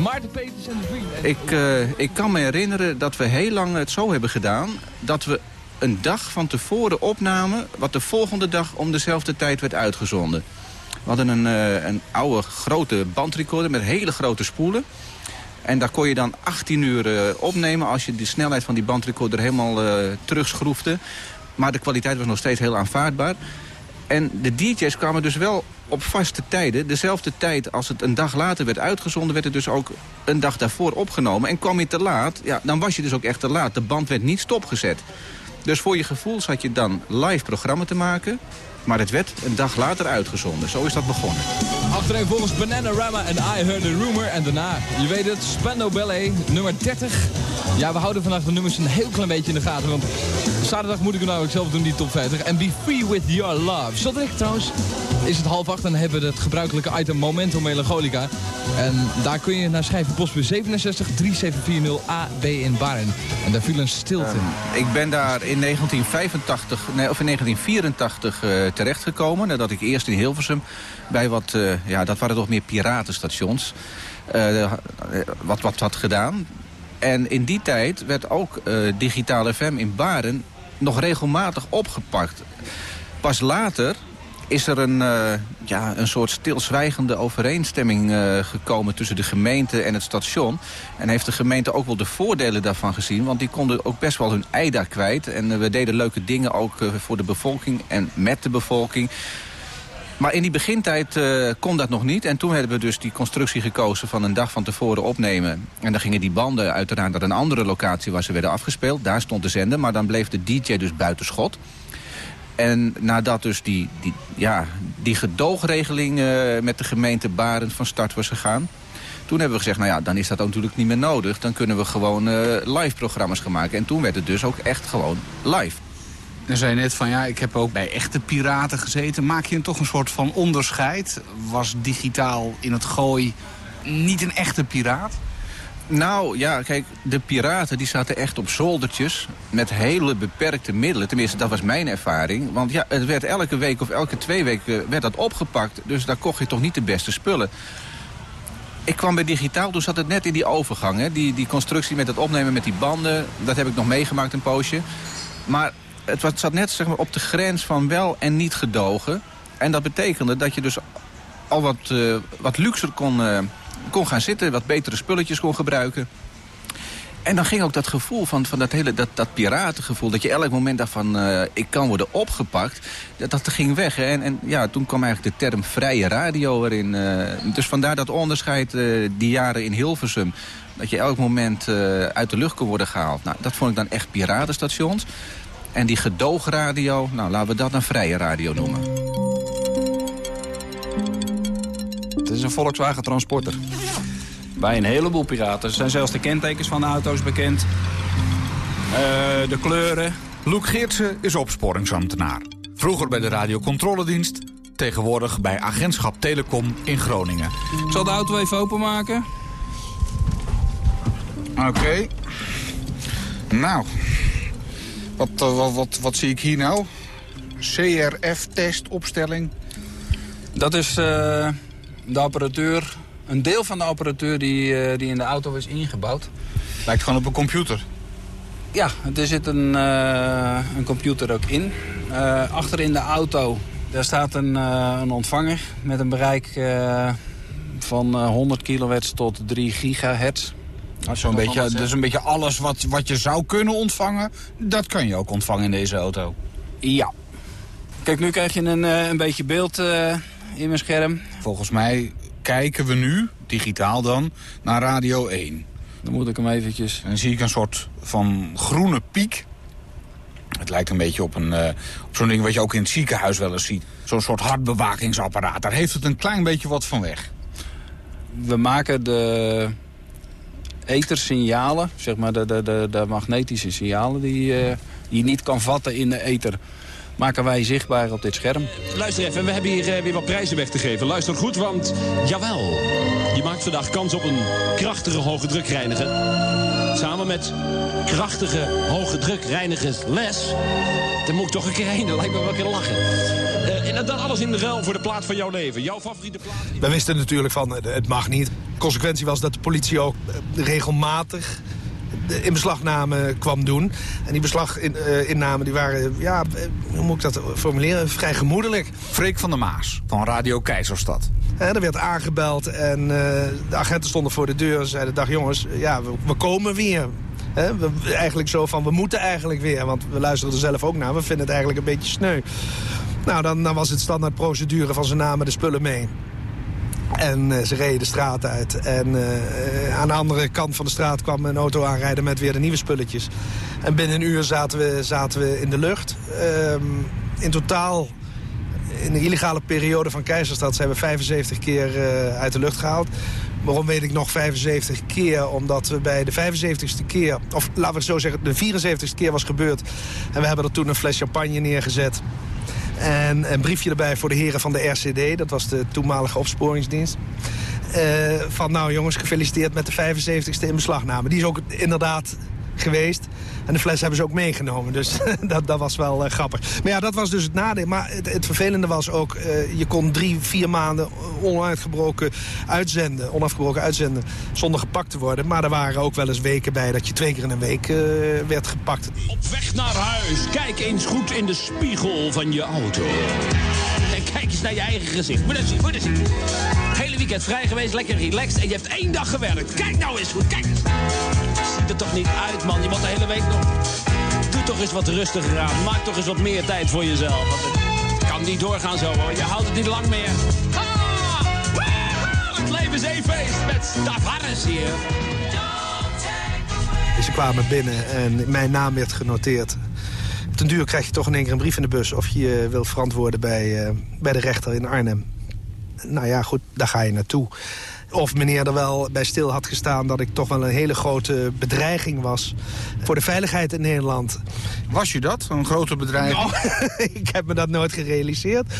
Speaker 28: Maarten Peters en de Dream.
Speaker 18: Ik, uh, ik kan me herinneren dat we heel lang het zo hebben gedaan... dat we een dag van tevoren opnamen... wat de volgende dag om dezelfde tijd werd uitgezonden. We hadden een, uh, een oude grote bandrecorder met hele grote spoelen. En daar kon je dan 18 uur uh, opnemen als je de snelheid van die bandrecorder helemaal uh, terugschroefde. Maar de kwaliteit was nog steeds heel aanvaardbaar. En de DJ's kwamen dus wel op vaste tijden. Dezelfde tijd als het een dag later werd uitgezonden... werd het dus ook een dag daarvoor opgenomen. En kwam je te laat, ja, dan was je dus ook echt te laat. De band werd niet stopgezet. Dus voor je gevoel zat je dan live programma te maken... Maar het werd een dag later uitgezonden. Zo is dat begonnen.
Speaker 28: Achterin volgens Bananarama en I Heard a Rumor. En daarna, je weet het, Spando Ballet, nummer 30. Ja, we houden vandaag de nummers een heel klein beetje in de gaten. Want zaterdag moet ik hem namelijk zelf doen, die top 50. En Be Free With Your Love. Zo direct trouwens is het half acht en hebben we het gebruikelijke item Momento Melancholica. En daar kun je naar schrijven postbus 67 3740 AB in Baren. En daar viel een stilte.
Speaker 18: Um, ik ben daar in 1985, nee, of in 1984 uh, terechtgekomen. Nadat ik eerst in Hilversum bij wat, uh, ja, dat waren toch meer piratenstations, uh, wat, wat had gedaan. En in die tijd werd ook uh, Digitaal FM in Baren nog regelmatig opgepakt. Pas later is er een, uh, ja, een soort stilzwijgende overeenstemming uh, gekomen tussen de gemeente en het station. En heeft de gemeente ook wel de voordelen daarvan gezien. Want die konden ook best wel hun ei daar kwijt. En uh, we deden leuke dingen ook voor de bevolking en met de bevolking. Maar in die begintijd kon dat nog niet. En toen hebben we dus die constructie gekozen van een dag van tevoren opnemen. En dan gingen die banden uiteraard naar een andere locatie waar ze werden afgespeeld. Daar stond de zender, maar dan bleef de DJ dus buiten schot. En nadat dus die, die, ja, die gedoogregeling uh, met de gemeente Barend van start was gegaan... toen hebben we gezegd, nou ja, dan is dat natuurlijk niet meer nodig. Dan kunnen we gewoon uh, live programma's gaan maken. En toen werd het dus ook echt gewoon live.
Speaker 29: Dan zei net van, ja, ik heb ook bij echte piraten gezeten. Maak je toch een soort van onderscheid? Was digitaal in het gooi niet een echte piraat?
Speaker 18: Nou, ja, kijk, de piraten die zaten echt op zoldertjes met hele beperkte middelen. Tenminste, dat was mijn ervaring. Want ja, het werd elke week of elke twee weken werd dat opgepakt. Dus daar kocht je toch niet de beste spullen. Ik kwam bij Digitaal, toen zat het net in die overgang. Hè? Die, die constructie met het opnemen met die banden, dat heb ik nog meegemaakt een poosje. Maar het was, zat net zeg maar, op de grens van wel en niet gedogen. En dat betekende dat je dus al wat, uh, wat luxer kon... Uh, kon gaan zitten, wat betere spulletjes kon gebruiken. En dan ging ook dat gevoel van, van dat hele dat, dat piratengevoel... dat je elk moment dacht van, eh, ik kan worden opgepakt... dat, dat ging weg. Hè? En, en ja, toen kwam eigenlijk de term vrije radio erin. eh. dus vandaar dat onderscheid eh, die jaren in Hilversum... dat je elk moment uit de lucht kon worden gehaald. Nou, dat vond ik dan echt piratenstations. En die gedoogradio, nou, laten we dat een vrije radio noemen.
Speaker 19: Het is een Volkswagen Transporter. Bij een heleboel piraten. Er zijn zelfs de kentekens van de auto's bekend. Eh, de kleuren.
Speaker 20: Loek Geertsen is opsporingsambtenaar. Vroeger bij de radiocontroledienst, tegenwoordig bij agentschap Telecom in Groningen.
Speaker 19: Ik zal de auto even openmaken.
Speaker 29: Oké. Nou, wat, eh, wat, wat, wat zie ik hier nou? CRF-test, opstelling.
Speaker 19: Dat is eh, de apparatuur, een deel van de apparatuur die, eh, die in de auto is ingebouwd.
Speaker 29: Lijkt gewoon op een computer.
Speaker 19: Ja, er zit een, eh, een computer ook in. Eh, achter in de auto daar staat een, een ontvanger met een bereik van eh, 100 kilohertz tot 3 gigahertz.
Speaker 29: Zo'n beetje, dus een beetje alles wat, wat je zou kunnen ontvangen, dat kan je ook ontvangen in deze auto.
Speaker 19: Ja. Kijk, nu krijg je een, een beetje beeld in mijn scherm.
Speaker 29: Volgens mij kijken we nu, digitaal dan, naar Radio 1.
Speaker 19: Dan moet ik hem eventjes...
Speaker 29: En dan zie ik een soort van groene piek. Het lijkt een beetje op, een, eh, op zo'n ding wat je ook in het ziekenhuis wel eens ziet. Zo'n soort hartbewakingsapparaat. Daar heeft het een klein beetje wat van weg.
Speaker 19: We maken de ethersignalen, zeg maar de, de, de, de magnetische signalen die, eh, die je niet kan vatten in de ether, maken wij zichtbaar op dit scherm.
Speaker 21: Luister even, we hebben hier eh, weer wat prijzen weg te geven. Luister goed, want jawel, je maakt vandaag kans op een krachtige hoge drukreiniger. Samen met krachtige hoge drukreinigers les. Daar moet ik toch een keer heen, lijkt me wel een keer lachen. Eh, en dan alles in de ruil voor de plaat van jouw leven. Jouw favoriete plaat.
Speaker 17: We wisten natuurlijk van, eh, het mag niet. De consequentie was dat de politie ook regelmatig de inbeslagname kwam doen. En die beslaginnamen die waren, ja, eh, hoe moet ik dat formuleren, vrij gemoedelijk.
Speaker 20: Freek van der Maas van Radio Keizerstad.
Speaker 17: Hè, er werd aangebeld en eh, de agenten stonden voor de deur en zeiden... dag jongens, ja, we, we komen weer. We, eigenlijk zo van, we moeten eigenlijk weer. Want we luisteren er zelf ook naar. We vinden het eigenlijk een beetje sneu. Nou, dan, dan was het standaard procedure van ze namen de spullen mee. En eh, ze reden de straat uit. En eh, aan de andere kant van de straat kwam een auto aanrijden met weer de nieuwe spulletjes. En binnen een uur zaten we, zaten we in de lucht. Ehm, in totaal, in de illegale periode van Keizerstad... zijn we 75 keer eh, uit de lucht gehaald. Waarom weet ik nog 75 keer? Omdat we bij de 75ste keer... of laten we het zo zeggen, de 74ste keer was gebeurd. En we hebben er toen een fles champagne neergezet... En een briefje erbij voor de heren van de RCD. Dat was de toenmalige opsporingsdienst. Eh, van nou jongens, gefeliciteerd met de 75ste inbeslagname. Die is ook inderdaad geweest. En de fles hebben ze ook meegenomen. Dus dat, dat was wel eh, grappig. Maar ja, dat was dus het nadeel. Maar het, het vervelende was ook... eh, je kon drie, vier maanden onuitgebroken uitzenden. Onafgebroken uitzenden. Zonder gepakt te worden. Maar er waren ook wel eens weken bij... dat je twee keer in een week eh, werd gepakt.
Speaker 21: Op weg naar huis, kijk eens goed in de spiegel van je auto. En kijk eens naar je eigen gezicht. Moet dat zien, moet zien. Hele weekend vrij geweest, lekker relaxed. En je hebt één dag gewerkt. Kijk nou eens goed, kijk eens. Er toch niet uit, man. Je moet de hele week nog... Doe toch eens wat rustiger aan. Maak toch eens wat meer tijd voor jezelf. Het kan niet doorgaan zo, hoor. Je houdt het niet lang meer. Het leven is één feest met Tavares hier.
Speaker 17: Ze kwamen binnen en mijn naam werd genoteerd. Ten duur krijg je toch in één keer een brief in de bus... of je je wil verantwoorden bij, eh, bij de rechter in Arnhem. Nou ja, goed, daar ga je naartoe. Of meneer er wel bij stil had gestaan dat ik toch wel een hele grote bedreiging was... voor de veiligheid in Nederland.
Speaker 29: Was je dat, een grote bedreiging?
Speaker 17: Nou, ik heb me dat nooit gerealiseerd.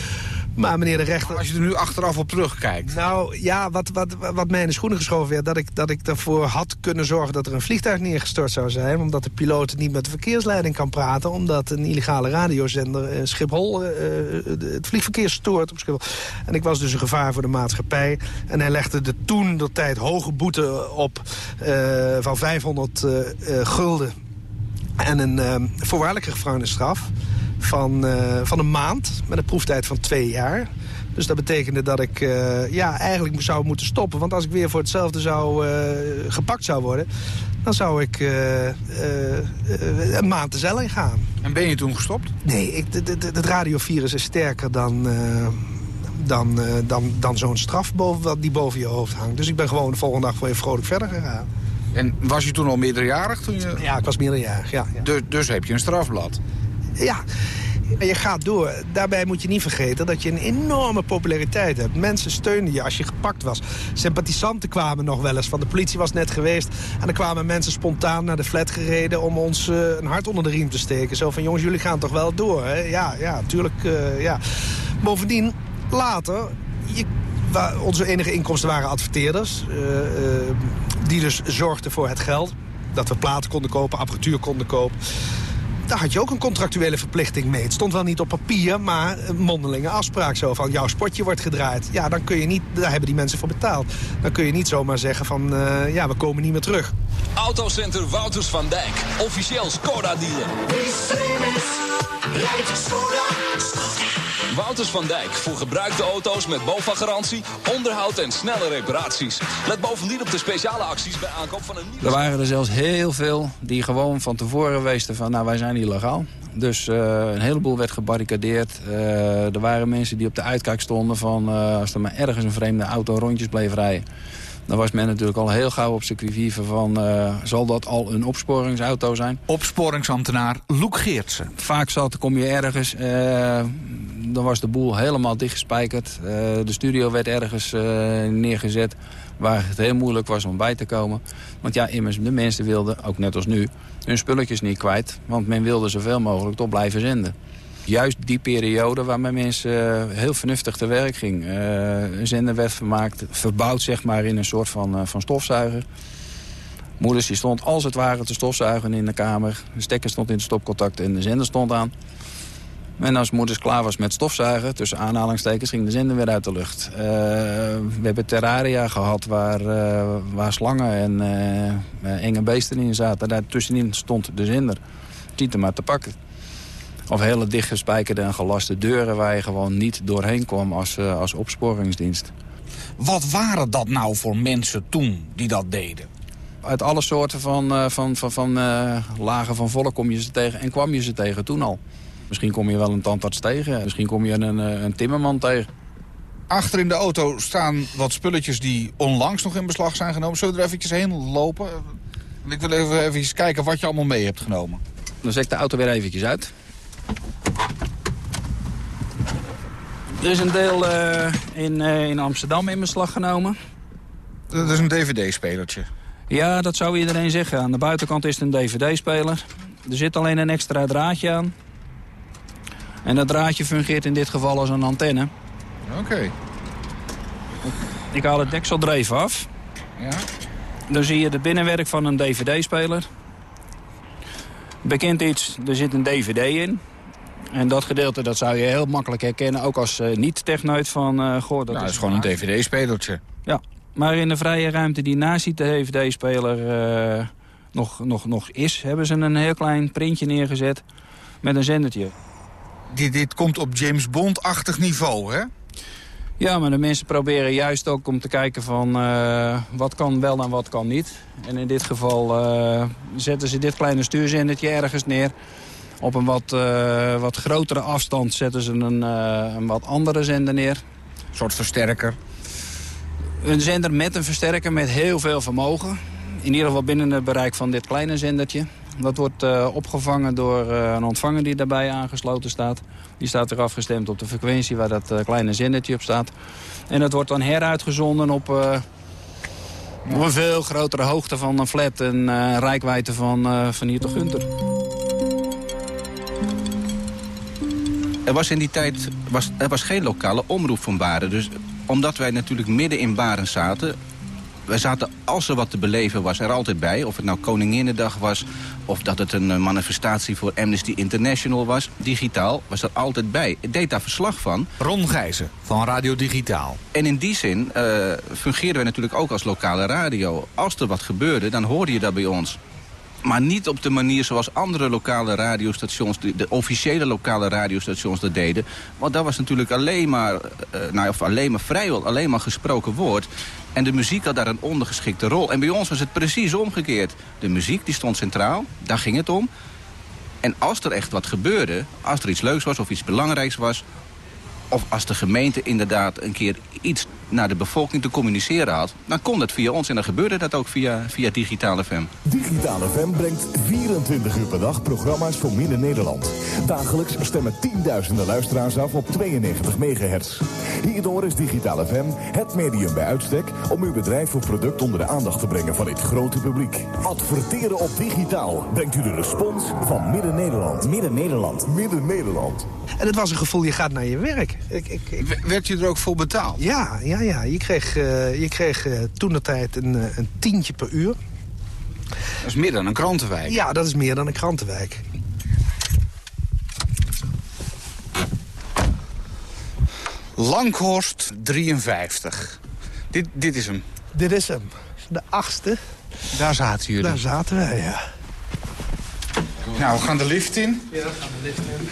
Speaker 17: Maar meneer de rechter...
Speaker 29: Als je er nu achteraf op terugkijkt.
Speaker 17: Nou ja, wat, wat, wat mij in de schoenen geschoven werd... Dat ik, dat ik ervoor had kunnen zorgen dat er een vliegtuig neergestort zou zijn... omdat de piloot niet met de verkeersleiding kan praten... omdat een illegale radiozender eh, Schiphol... eh, eh, het vliegverkeer stoort op Schiphol. En ik was dus een gevaar voor de maatschappij. En hij legde de toen de tijd hoge boete op van 500 eh, eh, gulden... en een eh, voorwaardelijke gevangenisstraf van, eh, van een maand... met een proeftijd van twee jaar. Dus dat betekende dat ik eh, ja, eigenlijk zou moeten stoppen. Want als ik weer voor hetzelfde zou, eh, gepakt zou worden... dan zou ik een maand de cel in gaan.
Speaker 29: En ben je toen gestopt?
Speaker 17: Nee, ik, het radiovirus is sterker dan, dan, dan, dan zo'n straf boven, die boven je hoofd hangt. Dus ik ben gewoon de volgende dag weer vrolijk verder gegaan.
Speaker 29: En was je toen al meerderjarig? Toen je...
Speaker 17: Ja, ik was meerderjarig, ja. ja.
Speaker 29: Dus, dus heb je een strafblad?
Speaker 17: Ja, je gaat door. Daarbij moet je niet vergeten dat je een enorme populariteit hebt. Mensen steunden je als je gepakt was. Sympathisanten kwamen nog wel eens. Van de politie was net geweest. En dan kwamen mensen spontaan naar de flat gereden... om ons eh, een hart onder de riem te steken. Zo van, jongens, jullie gaan toch wel door, hè? Ja, ja, tuurlijk, eh, ja. Bovendien, later... Je, onze enige inkomsten waren adverteerders. eh, die dus zorgden voor het geld. Dat we platen konden kopen, apparatuur konden kopen daar had je ook een contractuele verplichting mee. Het stond wel niet op papier, maar een mondelinge afspraak zo van... jouw spotje wordt gedraaid. Ja, dan kun je niet, daar hebben die mensen voor betaald. Dan kun je niet zomaar zeggen van, eh, ja, we komen niet meer terug.
Speaker 21: Autocenter Wouters van Dijk. Officieel Skoda-dealer. Wouters van Dijk voor gebruikte auto's met BOVAG-garantie, onderhoud en snelle reparaties. Let bovendien op de speciale acties bij aankoop van een nieuwe...
Speaker 19: Er waren er zelfs heel veel die gewoon van tevoren wisten van... nou, wij zijn illegaal. Dus eh, een heleboel werd gebarricadeerd. Eh, er waren mensen die op de uitkijk stonden van... eh, als er maar ergens een vreemde auto rondjes bleef rijden... dan was men natuurlijk al heel gauw op quivive van... eh, zal dat al een opsporingsauto zijn?
Speaker 20: Opsporingsambtenaar Loek Geertsen.
Speaker 19: Vaak zat, kom je ergens, eh, dan was de boel helemaal dichtgespijkerd. Eh, de studio werd ergens neergezet waar het heel moeilijk was om bij te komen. Want ja, immers, de mensen wilden, ook net als nu, hun spulletjes niet kwijt. Want men wilde zoveel mogelijk toch blijven zenden. Juist die periode waar men mensen eh, heel vernuftig te werk ging. Eh, een zender werd vermaakt, verbouwd zeg maar in een soort van, eh, van stofzuiger. Moeders die stond als het ware te stofzuigen in de kamer. De stekker stond in het stopcontact en de zender stond aan. En als moeders klaar was met stofzuigen, tussen aanhalingstekens, ging de zender weer uit de lucht. We hebben terraria gehad waar, waar slangen en eh, enge beesten in zaten. Daartussenin stond de zender. Niet maar te pakken. Of hele dichtgespijkerde en gelaste deuren waar je gewoon niet doorheen kwam als, eh, als opsporingsdienst.
Speaker 29: Wat waren dat nou voor mensen toen die dat deden?
Speaker 19: Uit alle soorten van, eh, van, van, van eh, lagen van volk kom je ze tegen en kwam je ze tegen toen al. Misschien kom je wel een tandarts tegen, misschien kom je een, een timmerman tegen.
Speaker 29: Achter in de auto staan wat spulletjes die onlangs nog in beslag zijn genomen. Zullen we er eventjes heen lopen? Ik wil even, even kijken wat je allemaal mee hebt genomen.
Speaker 19: Dan zet ik de auto weer eventjes uit. Er is een deel eh, in, eh, in Amsterdam in beslag genomen.
Speaker 29: Dat is een dvd-spelertje.
Speaker 19: Ja, dat zou iedereen zeggen. Aan de buitenkant is het een dvd-speler. Er zit alleen een extra draadje aan. En dat draadje fungeert in dit geval als een antenne.
Speaker 29: Oké.
Speaker 19: Ik haal het deksel even af.
Speaker 29: Ja.
Speaker 19: Dan zie je het binnenwerk van een dvd-speler. Bekend iets, er zit een dvd in. En dat gedeelte dat zou je heel makkelijk herkennen, ook als eh, niet-techneut van... eh goh, dat
Speaker 29: Nou,
Speaker 19: is,
Speaker 29: dat is gewoon een dvd-spelertje.
Speaker 19: Ja, maar in de vrije ruimte die naast die dvd-speler eh, nog, nog, nog is... hebben ze een heel klein printje neergezet met een zendertje.
Speaker 29: Dit, dit komt op James Bond-achtig niveau, hè?
Speaker 19: Ja, maar de mensen proberen juist ook om te kijken van eh, wat kan wel en wat kan niet. En in dit geval eh, zetten ze dit kleine stuurzendertje ergens neer. Op een wat, eh, wat grotere afstand zetten ze een, eh, een wat andere zender neer.
Speaker 29: Een soort versterker.
Speaker 19: Een zender met een versterker met heel veel vermogen. In ieder geval binnen het bereik van dit kleine zendertje. Dat wordt eh, opgevangen door een ontvanger die daarbij aangesloten staat. Die staat er afgestemd op de frequentie waar dat kleine zendertje op staat. En dat wordt dan heruitgezonden op, op een veel grotere hoogte van een flat en eh rijkwijde van, eh, van hier tot Gunter.
Speaker 18: Er was in die tijd was, er was geen lokale omroep van Baren. Dus omdat wij natuurlijk midden in Baren zaten... wij zaten, als er wat te beleven was, er altijd bij. Of het nou Koninginnedag was... of dat het een eh, manifestatie voor Amnesty International was. Digitaal was er altijd bij. Ik deed daar verslag van.
Speaker 20: Ron Gijzen van Radio Digitaal.
Speaker 18: En in die zin uh, fungeerden wij natuurlijk ook als lokale radio. Als er wat gebeurde, dan hoorde je dat bij ons. Maar niet op de manier zoals andere lokale radiostations, de, de officiële lokale radiostations dat deden. Want dat was natuurlijk alleen maar, uh, nou, of alleen maar vrijwel alleen maar gesproken woord. En de muziek had daar een ondergeschikte rol. En bij ons was het precies omgekeerd. De muziek die stond centraal, daar ging het om. En als er echt wat gebeurde, als er iets leuks was of iets belangrijks was... of als de gemeente inderdaad een keer iets naar de bevolking te communiceren had... dan kon dat via ons en dan gebeurde dat ook via, via Digitale FM.
Speaker 30: Digitale FM brengt 24 uur per dag programma's voor Midden-Nederland. Dagelijks stemmen tienduizenden luisteraars af op 92 megahertz. Hierdoor is Digitale FM het medium bij uitstek... om uw bedrijf of product onder de aandacht te brengen van dit grote publiek. Adverteren op digitaal brengt u de respons van Midden-Nederland. Midden-Nederland. Midden-Nederland.
Speaker 17: En het was een gevoel, je gaat naar je werk. Ik, ik, ik...
Speaker 29: Werd je er ook voor betaald?
Speaker 17: Ja, ja, ja. Je kreeg, uh, je kreeg uh, toen de tijd een, uh, een tientje per uur.
Speaker 29: Dat is meer dan een krantenwijk.
Speaker 17: Ja, dat is meer dan een krantenwijk.
Speaker 29: Langhorst 53. Dit, dit is hem.
Speaker 17: Dit is hem. De achtste.
Speaker 29: Daar zaten jullie?
Speaker 17: Daar zaten wij, ja.
Speaker 29: Nou, we gaan de lift in.
Speaker 17: Ja, we gaan de lift in.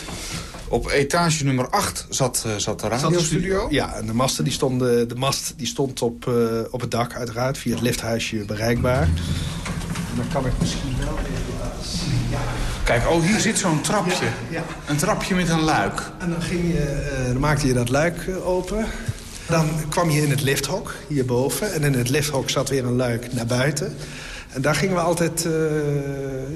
Speaker 29: Op etage nummer 8 zat, uh, zat de radiostudio.
Speaker 17: Ja, en de, masten die stonden, de mast die stond op, uh, op het dak uiteraard. Via het lifthuisje bereikbaar. En dan kan ik misschien wel even laten zien. Ja.
Speaker 29: Kijk, oh, hier zit zo'n trapje.
Speaker 17: Ja, ja.
Speaker 29: Een trapje met een luik.
Speaker 17: En dan, ging je, uh, dan maakte je dat luik open. Dan kwam je in het lifthok, hierboven. En in het lifthok zat weer een luik naar buiten. En daar gingen we altijd uh,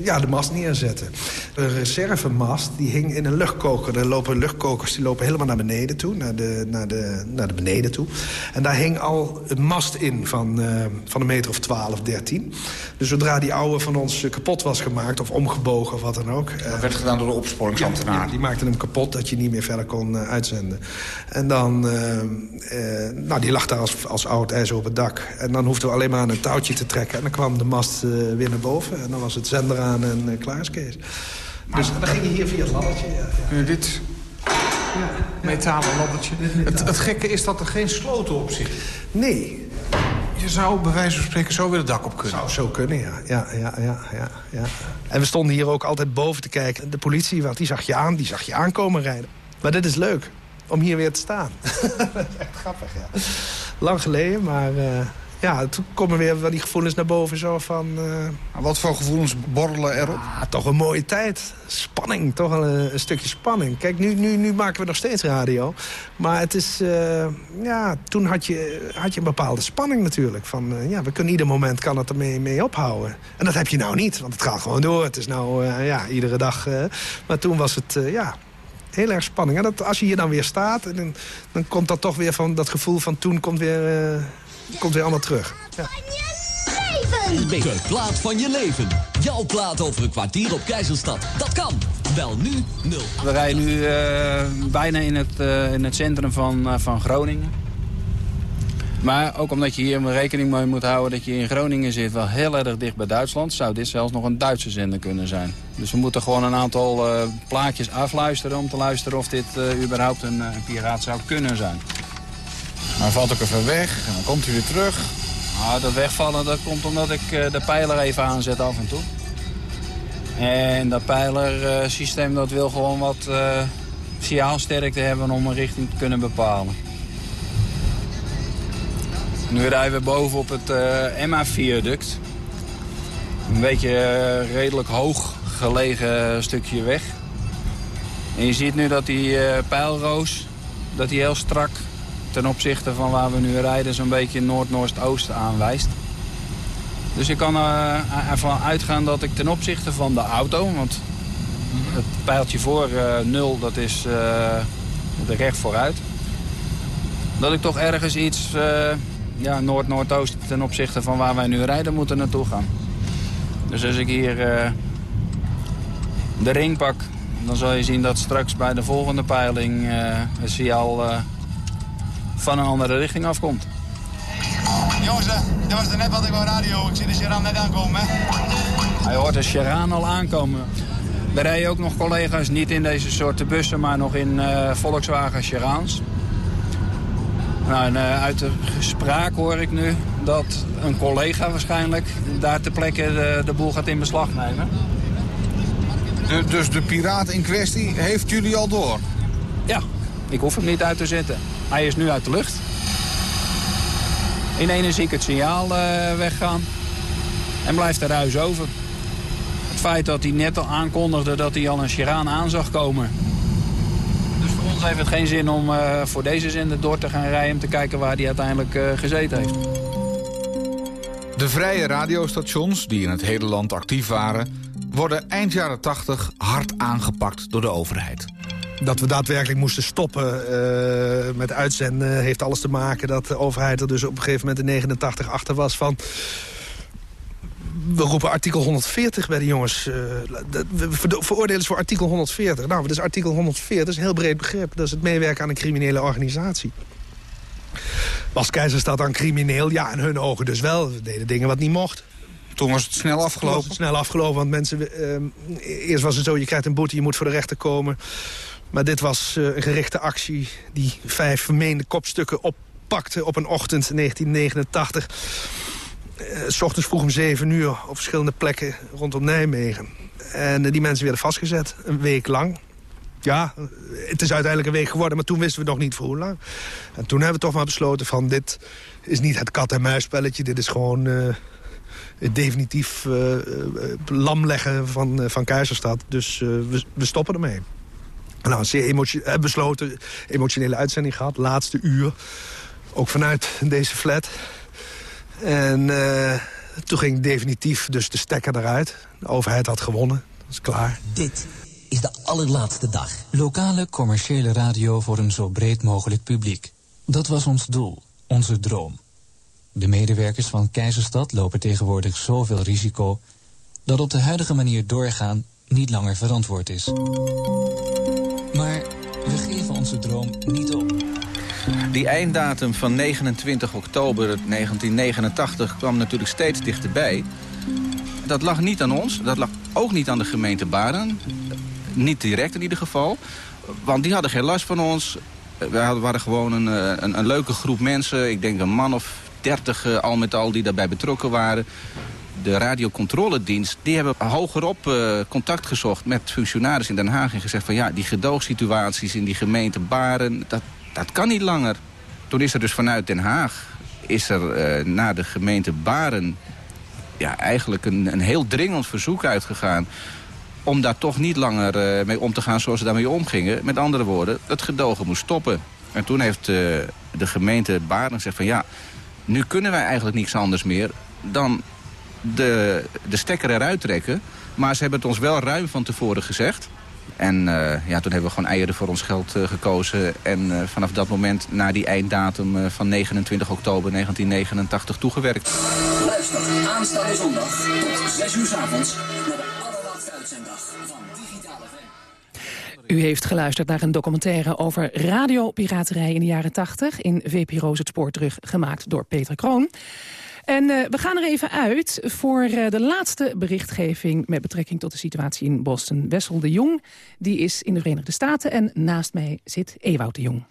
Speaker 17: ja, de mast neerzetten. De reservemast die hing in een luchtkoker. Er lopen luchtkokers die lopen helemaal naar beneden toe. Naar de, naar de, naar de beneden toe. En daar hing al een mast in van, uh, van een meter of 12, 13. Dus zodra die oude van ons kapot was gemaakt... of omgebogen of wat dan ook...
Speaker 29: Dat werd gedaan door de opsporingsambtenaar.
Speaker 17: Ja, die maakte hem kapot dat je niet meer verder kon uitzenden. En dan... nou, die lag daar als, als oud ijzer op het dak. En dan hoefden we alleen maar aan een touwtje te trekken. En dan kwam de mast uh, weer naar boven. En dan was het zender aan en uh, klaar is Kees. Dus dan ging je hier via het laddertje. Ja,
Speaker 29: ja. Uh, dit ja, metalen laddertje. Het, het gekke is dat er geen sloten op zit.
Speaker 17: Nee.
Speaker 29: Je zou bij wijze van spreken zo weer het dak op kunnen.
Speaker 17: Zou zo kunnen, ja. Ja, ja, ja, ja, ja. En we stonden hier ook altijd boven te kijken. De politie, want die zag je aan, die zag je aankomen rijden. Maar dit is leuk, om hier weer te staan. Echt grappig, ja. Lang geleden, maar ja, toen komen weer wel die gevoelens naar boven. Zo van, uh...
Speaker 29: Wat voor gevoelens borrelen erop?
Speaker 17: Ah, toch een mooie tijd. Spanning, toch een, een, stukje spanning. Kijk, nu, nu, nu maken we nog steeds radio. Maar het is, uh, ja, toen had je, had je een bepaalde spanning natuurlijk. Van, uh, ja, we kunnen ieder moment kan het ermee mee ophouden. En dat heb je nou niet, want het gaat gewoon door. Het is nou, ja, iedere dag. maar toen was het, ja, heel erg spanning. En dat, als je hier dan weer staat, dan, dan komt dat toch weer van... dat gevoel van toen komt weer, komt weer allemaal terug. Ja.
Speaker 31: De plaat van je leven. Jouw plaat over een kwartier op Keizerstad. Dat kan. Bel nu 0.
Speaker 19: We rijden nu uh, bijna in het, uh, in het centrum van, uh, van Groningen. Maar ook omdat je hier rekening mee moet houden dat je in Groningen zit... wel heel erg dicht bij Duitsland, zou dit zelfs nog een Duitse zender kunnen zijn. Dus we moeten gewoon een aantal uh, plaatjes afluisteren... om te luisteren of dit uh, überhaupt een, een, piraat zou kunnen zijn.
Speaker 29: Maar valt ook even weg en dan komt hij weer terug.
Speaker 19: Nou, dat wegvallen dat komt omdat ik uh, de pijler even aanzet af en toe. En dat pijlersysteem dat wil gewoon wat signaalsterkte hebben om een richting te kunnen bepalen. Nu rijden we boven op het uh, Emma-viaduct. Een beetje uh, redelijk hoog gelegen stukje weg. En je ziet nu dat die uh, pijlroos dat die heel strak ten opzichte van waar we nu rijden... zo'n beetje noord-noordoosten aanwijst. Dus ik kan ervan uitgaan dat ik ten opzichte van de auto... want het pijltje voor nul dat is de recht vooruit... dat ik toch ergens iets ja, noord-noordoost ten opzichte van waar wij nu rijden moeten naartoe gaan. Dus als ik hier uh, de ring pak, dan zal je zien dat straks bij de volgende peiling uh, het signaal uh, van een andere richting afkomt.
Speaker 32: Jongens, dat was er net wat ik wou radio. Ik zie de Cheran net aankomen. Hè?
Speaker 19: Hij hoort de Cheran al aankomen. Er rijden ook nog collega's, niet in deze soorten bussen, maar nog in Volkswagen Cherans. Nou, en, eh, uit de spraak hoor ik nu dat een collega waarschijnlijk daar ter plekke de, de boel gaat in beslag nemen.
Speaker 29: De, dus de piraat in kwestie heeft jullie al door?
Speaker 19: Ja, ik hoef hem niet uit te zetten. Hij is nu uit de lucht. Ineens zie ik het signaal eh, weggaan. En blijft er ruis over. Het feit dat hij net al aankondigde dat hij al een Chiraan aan zag komen. Dus voor ons heeft het geen zin om eh, voor deze zender door te gaan rijden... om te kijken waar hij uiteindelijk eh, gezeten heeft.
Speaker 20: De vrije radiostations, die in het hele land actief waren... worden eind jaren 80 hard aangepakt door de overheid.
Speaker 17: Dat we daadwerkelijk moesten stoppen uh, met uitzenden... heeft alles te maken dat de overheid er dus op een gegeven moment in 89 achter was van... We roepen artikel 140 bij de jongens. Uh, we veroordelen ze voor artikel 140. Nou, dus artikel 140 is een heel breed begrip. Dat is het meewerken aan een criminele organisatie. Was Keizerstad dan crimineel? Ja, in hun ogen dus wel. We deden dingen wat niet mocht.
Speaker 29: Toen was het snel afgelopen?
Speaker 17: Het snel afgelopen, want mensen... Uh, eerst was het zo, je krijgt een boete, je moet voor de rechter komen. Maar dit was uh, een gerichte actie die vijf vermeende kopstukken oppakte op een ochtend 1989. Uh, s ochtends vroeg om zeven uur op verschillende plekken rondom Nijmegen. En uh, die mensen werden vastgezet, een week lang. Ja, het is uiteindelijk een week geworden, maar toen wisten we nog niet voor hoe lang. En toen hebben we toch maar besloten van dit is niet het kat-en-muisspelletje. Dit is gewoon het definitief lamleggen van, van Keizerstad. Dus we, we stoppen ermee. Nou, een zeer eh, besloten, emotionele uitzending gehad. Laatste uur. Ook vanuit deze flat. En uh, toen ging definitief dus de stekker eruit. De overheid had gewonnen. Dat is klaar.
Speaker 33: Dit is de allerlaatste dag. Lokale commerciële radio voor een zo breed mogelijk publiek. Dat was ons doel, onze droom. De medewerkers van Keizerstad lopen tegenwoordig zoveel risico... dat op de huidige manier doorgaan niet langer verantwoord is. We geven onze droom niet op.
Speaker 18: Die einddatum van 29 oktober 1989 kwam natuurlijk steeds dichterbij. Dat lag niet aan ons, dat lag ook niet aan de gemeente Baren. Niet direct in ieder geval. Want die hadden geen last van ons. We waren gewoon een, eh, een, een leuke groep mensen. Ik denk een man of dertig eh, al met al die daarbij betrokken waren de radiocontroledienst... die hebben hogerop uh, contact gezocht met functionarissen in Den Haag... en gezegd van ja, die gedoogsituaties in die gemeente Baren... dat, dat kan niet langer. Toen is er dus vanuit Den Haag is er uh, naar de gemeente Baren... Ja, eigenlijk een, een heel dringend verzoek uitgegaan om daar toch niet langer uh, mee om te gaan zoals ze daarmee omgingen. Met andere woorden, het gedogen moest stoppen. En toen heeft de gemeente Baren gezegd van ja, nu kunnen wij eigenlijk niks anders meer dan de, de stekker eruit trekken. Maar ze hebben het ons wel ruim van tevoren gezegd. En uh, ja, toen hebben we gewoon eieren voor ons geld uh, gekozen. En uh, vanaf dat moment naar die einddatum van 29 oktober 1989 toegewerkt.
Speaker 33: Luister aanstaande zondag tot 6 uur s avonds naar de allerlaatste uitzenddag van Digitale.
Speaker 3: U heeft geluisterd naar een documentaire over radiopiraterij in de jaren 80... in VPRO's Het Spoor terug, gemaakt door Peter Kroon. En uh, we gaan er even uit voor uh, de laatste berichtgeving... met betrekking tot de situatie in Boston. Wessel de Jong die is in de Verenigde Staten en naast mij zit Ewout de Jong.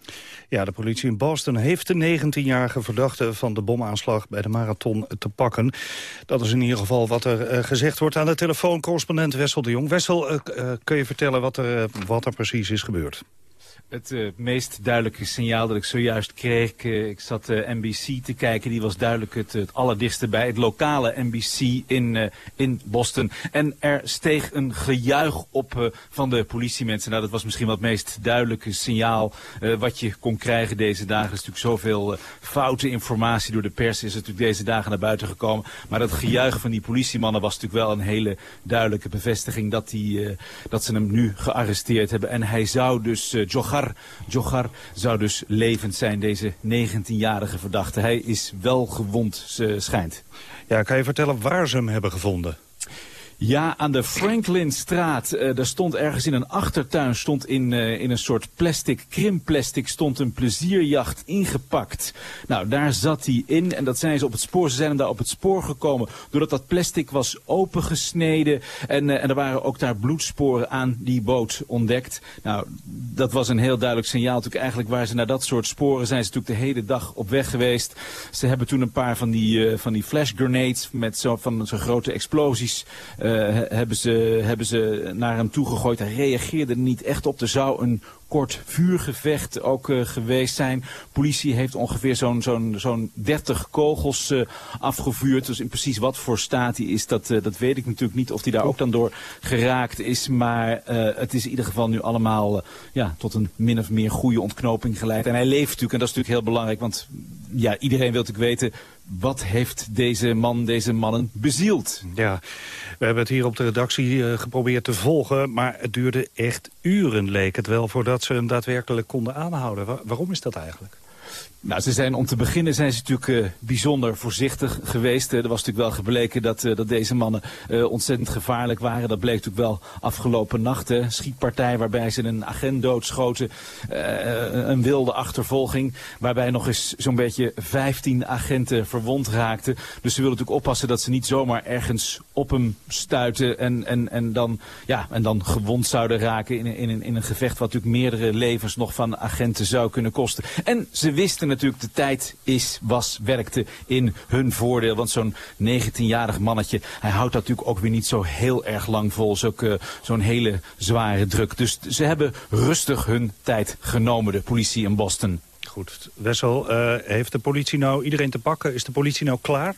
Speaker 34: Ja, de politie in Boston heeft de 19-jarige verdachte... van de bomaanslag bij de marathon te pakken. Dat is in ieder geval wat er uh, gezegd wordt aan de telefoon. Correspondent Wessel de Jong. Wessel, kun je vertellen wat er, wat er precies is gebeurd?
Speaker 35: Het uh, meest duidelijke signaal dat ik zojuist kreeg, uh, ik zat uh, eh, NBC te kijken, die was duidelijk het, het allerdichtste bij, het lokale NBC in, in Boston. En er steeg een gejuich op van de politiemensen. Nou, dat was misschien wel het meest duidelijke signaal wat je kon krijgen deze dagen. Er is natuurlijk zoveel foute informatie door de pers, is natuurlijk deze dagen naar buiten gekomen. Maar dat gejuich van die politiemannen was natuurlijk wel een hele duidelijke bevestiging dat, die, dat ze hem nu gearresteerd hebben. En hij zou dus, Jogar zou dus levend zijn, deze 19-jarige verdachte. Hij is wel gewond, schijnt.
Speaker 34: Ja, kan je vertellen waar ze hem hebben gevonden?
Speaker 35: Ja, aan de Franklinstraat. Uh, daar stond ergens in een achtertuin, stond in, uh, in een soort plastic, krimplastic, stond een plezierjacht ingepakt. Nou, daar zat hij in en dat zijn ze op het spoor. Ze zijn hem daar op het spoor gekomen doordat dat plastic was opengesneden. En, uh, en er waren ook daar bloedsporen aan die boot ontdekt. Nou, dat was een heel duidelijk signaal. Natuurlijk eigenlijk waar ze naar dat soort sporen zijn ze natuurlijk de hele dag op weg geweest. Ze hebben toen een paar van die, van die flash grenades met zo, van zo'n grote explosies uh, hebben, ze, hebben ze naar hem toegegooid. Hij reageerde er niet echt op. Er zou een kort vuurgevecht ook uh, geweest zijn. Politie heeft ongeveer zo'n zo'n zo'n 30 kogels uh, afgevuurd. Dus in precies wat voor staat hij is, dat, uh, dat weet ik natuurlijk niet. Of hij daar ook dan door geraakt is. Maar het is in ieder geval nu allemaal ja, tot een min of meer goede ontknoping geleid. En hij leeft natuurlijk, en dat is natuurlijk heel belangrijk. Want ja, iedereen wil natuurlijk weten wat heeft deze man, deze mannen bezield?
Speaker 34: Ja, we hebben het hier op de redactie uh, geprobeerd te volgen... maar het duurde echt uren, leek het wel, voordat ze hem daadwerkelijk konden aanhouden. Wa waarom is dat eigenlijk?
Speaker 35: Nou, ze zijn om te beginnen zijn ze natuurlijk uh, bijzonder voorzichtig geweest. Uh, er was natuurlijk wel gebleken dat, uh, dat deze mannen ontzettend gevaarlijk waren. Dat bleek natuurlijk wel afgelopen nacht. Hè. Schietpartij waarbij ze een agent doodschoten. een wilde achtervolging. Waarbij nog eens zo'n beetje 15 agenten verwond raakten. Dus ze willen natuurlijk oppassen dat ze niet zomaar ergens op hem stuiten. En, en, en, dan, ja, en dan gewond zouden raken in, in, in een gevecht wat natuurlijk meerdere levens nog van agenten zou kunnen kosten. En ze wisten natuurlijk de tijd is, was, werkte in hun voordeel. Want zo'n 19-jarig mannetje, hij houdt dat natuurlijk ook weer niet zo heel erg lang vol. Zo'n zo hele zware druk. Dus ze hebben rustig hun tijd genomen, de politie in Boston.
Speaker 34: Goed. Wessel, uh, heeft de politie nou iedereen te pakken? Is de politie nou klaar?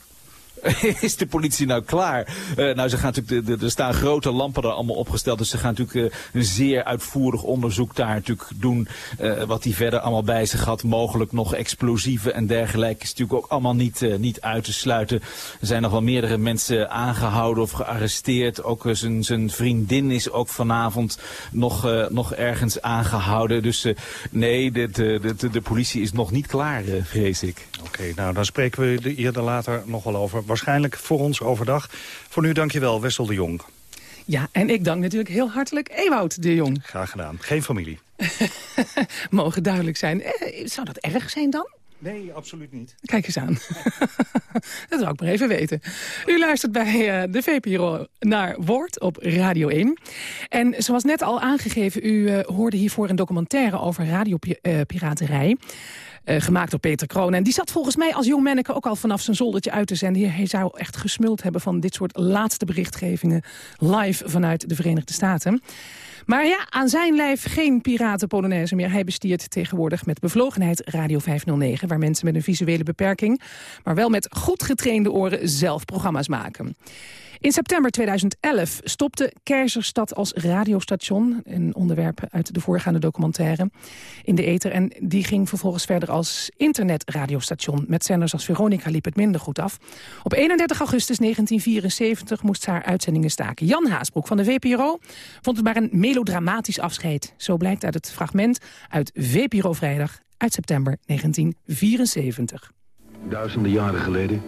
Speaker 35: is de politie nou klaar? Uh, nou, ze gaan natuurlijk, er staan grote lampen er allemaal opgesteld. Dus ze gaan natuurlijk uh, een zeer uitvoerig onderzoek daar natuurlijk doen. Uh, wat hij verder allemaal bij zich had. Mogelijk nog explosieven en dergelijke. Is natuurlijk ook allemaal niet, niet uit te sluiten. Er zijn nog wel meerdere mensen aangehouden of gearresteerd. Ook zijn, zijn vriendin is ook vanavond nog, nog ergens aangehouden. Dus nee, de, de, de, politie is nog niet klaar, vrees ik.
Speaker 34: Oké, nou dan spreken we hier later nog wel over waarschijnlijk voor ons overdag. Voor nu dankjewel, Wessel de Jong.
Speaker 3: Ja, en ik dank natuurlijk heel hartelijk Ewout de Jong.
Speaker 34: Graag gedaan. Geen familie.
Speaker 3: Mogen duidelijk zijn. Eh, zou dat erg zijn dan?
Speaker 34: Nee, absoluut niet.
Speaker 3: Kijk eens aan. dat zou ik maar even weten. U luistert bij uh, de VPRO naar Woord op Radio 1. En zoals net al aangegeven, u uh, hoorde hiervoor een documentaire over radiopiraterij. Uh, uh, gemaakt door Peter Kroon. En die zat volgens mij als jong manneke ook al vanaf zijn zoldertje uit te zenden. Hij zou echt gesmuld hebben van dit soort laatste berichtgevingen... live vanuit de Verenigde Staten. Maar ja, aan zijn lijf geen piraten meer. Hij bestiert tegenwoordig met bevlogenheid Radio 509... waar mensen met een visuele beperking, maar wel met goed getrainde oren... zelf programma's maken. In september 2011 stopte Keizerstad als radiostation... een onderwerp uit de voorgaande documentaire in de ether. En die ging vervolgens verder als internetradiostation. Met zenders als Veronica liep het minder goed af. Op 31 augustus 1974 moest ze haar uitzendingen staken. Jan Haasbroek van de VPRO vond het maar een melodramatisch afscheid. Zo blijkt uit het fragment uit VPRO Vrijdag uit september 1974.
Speaker 36: Duizenden jaren geleden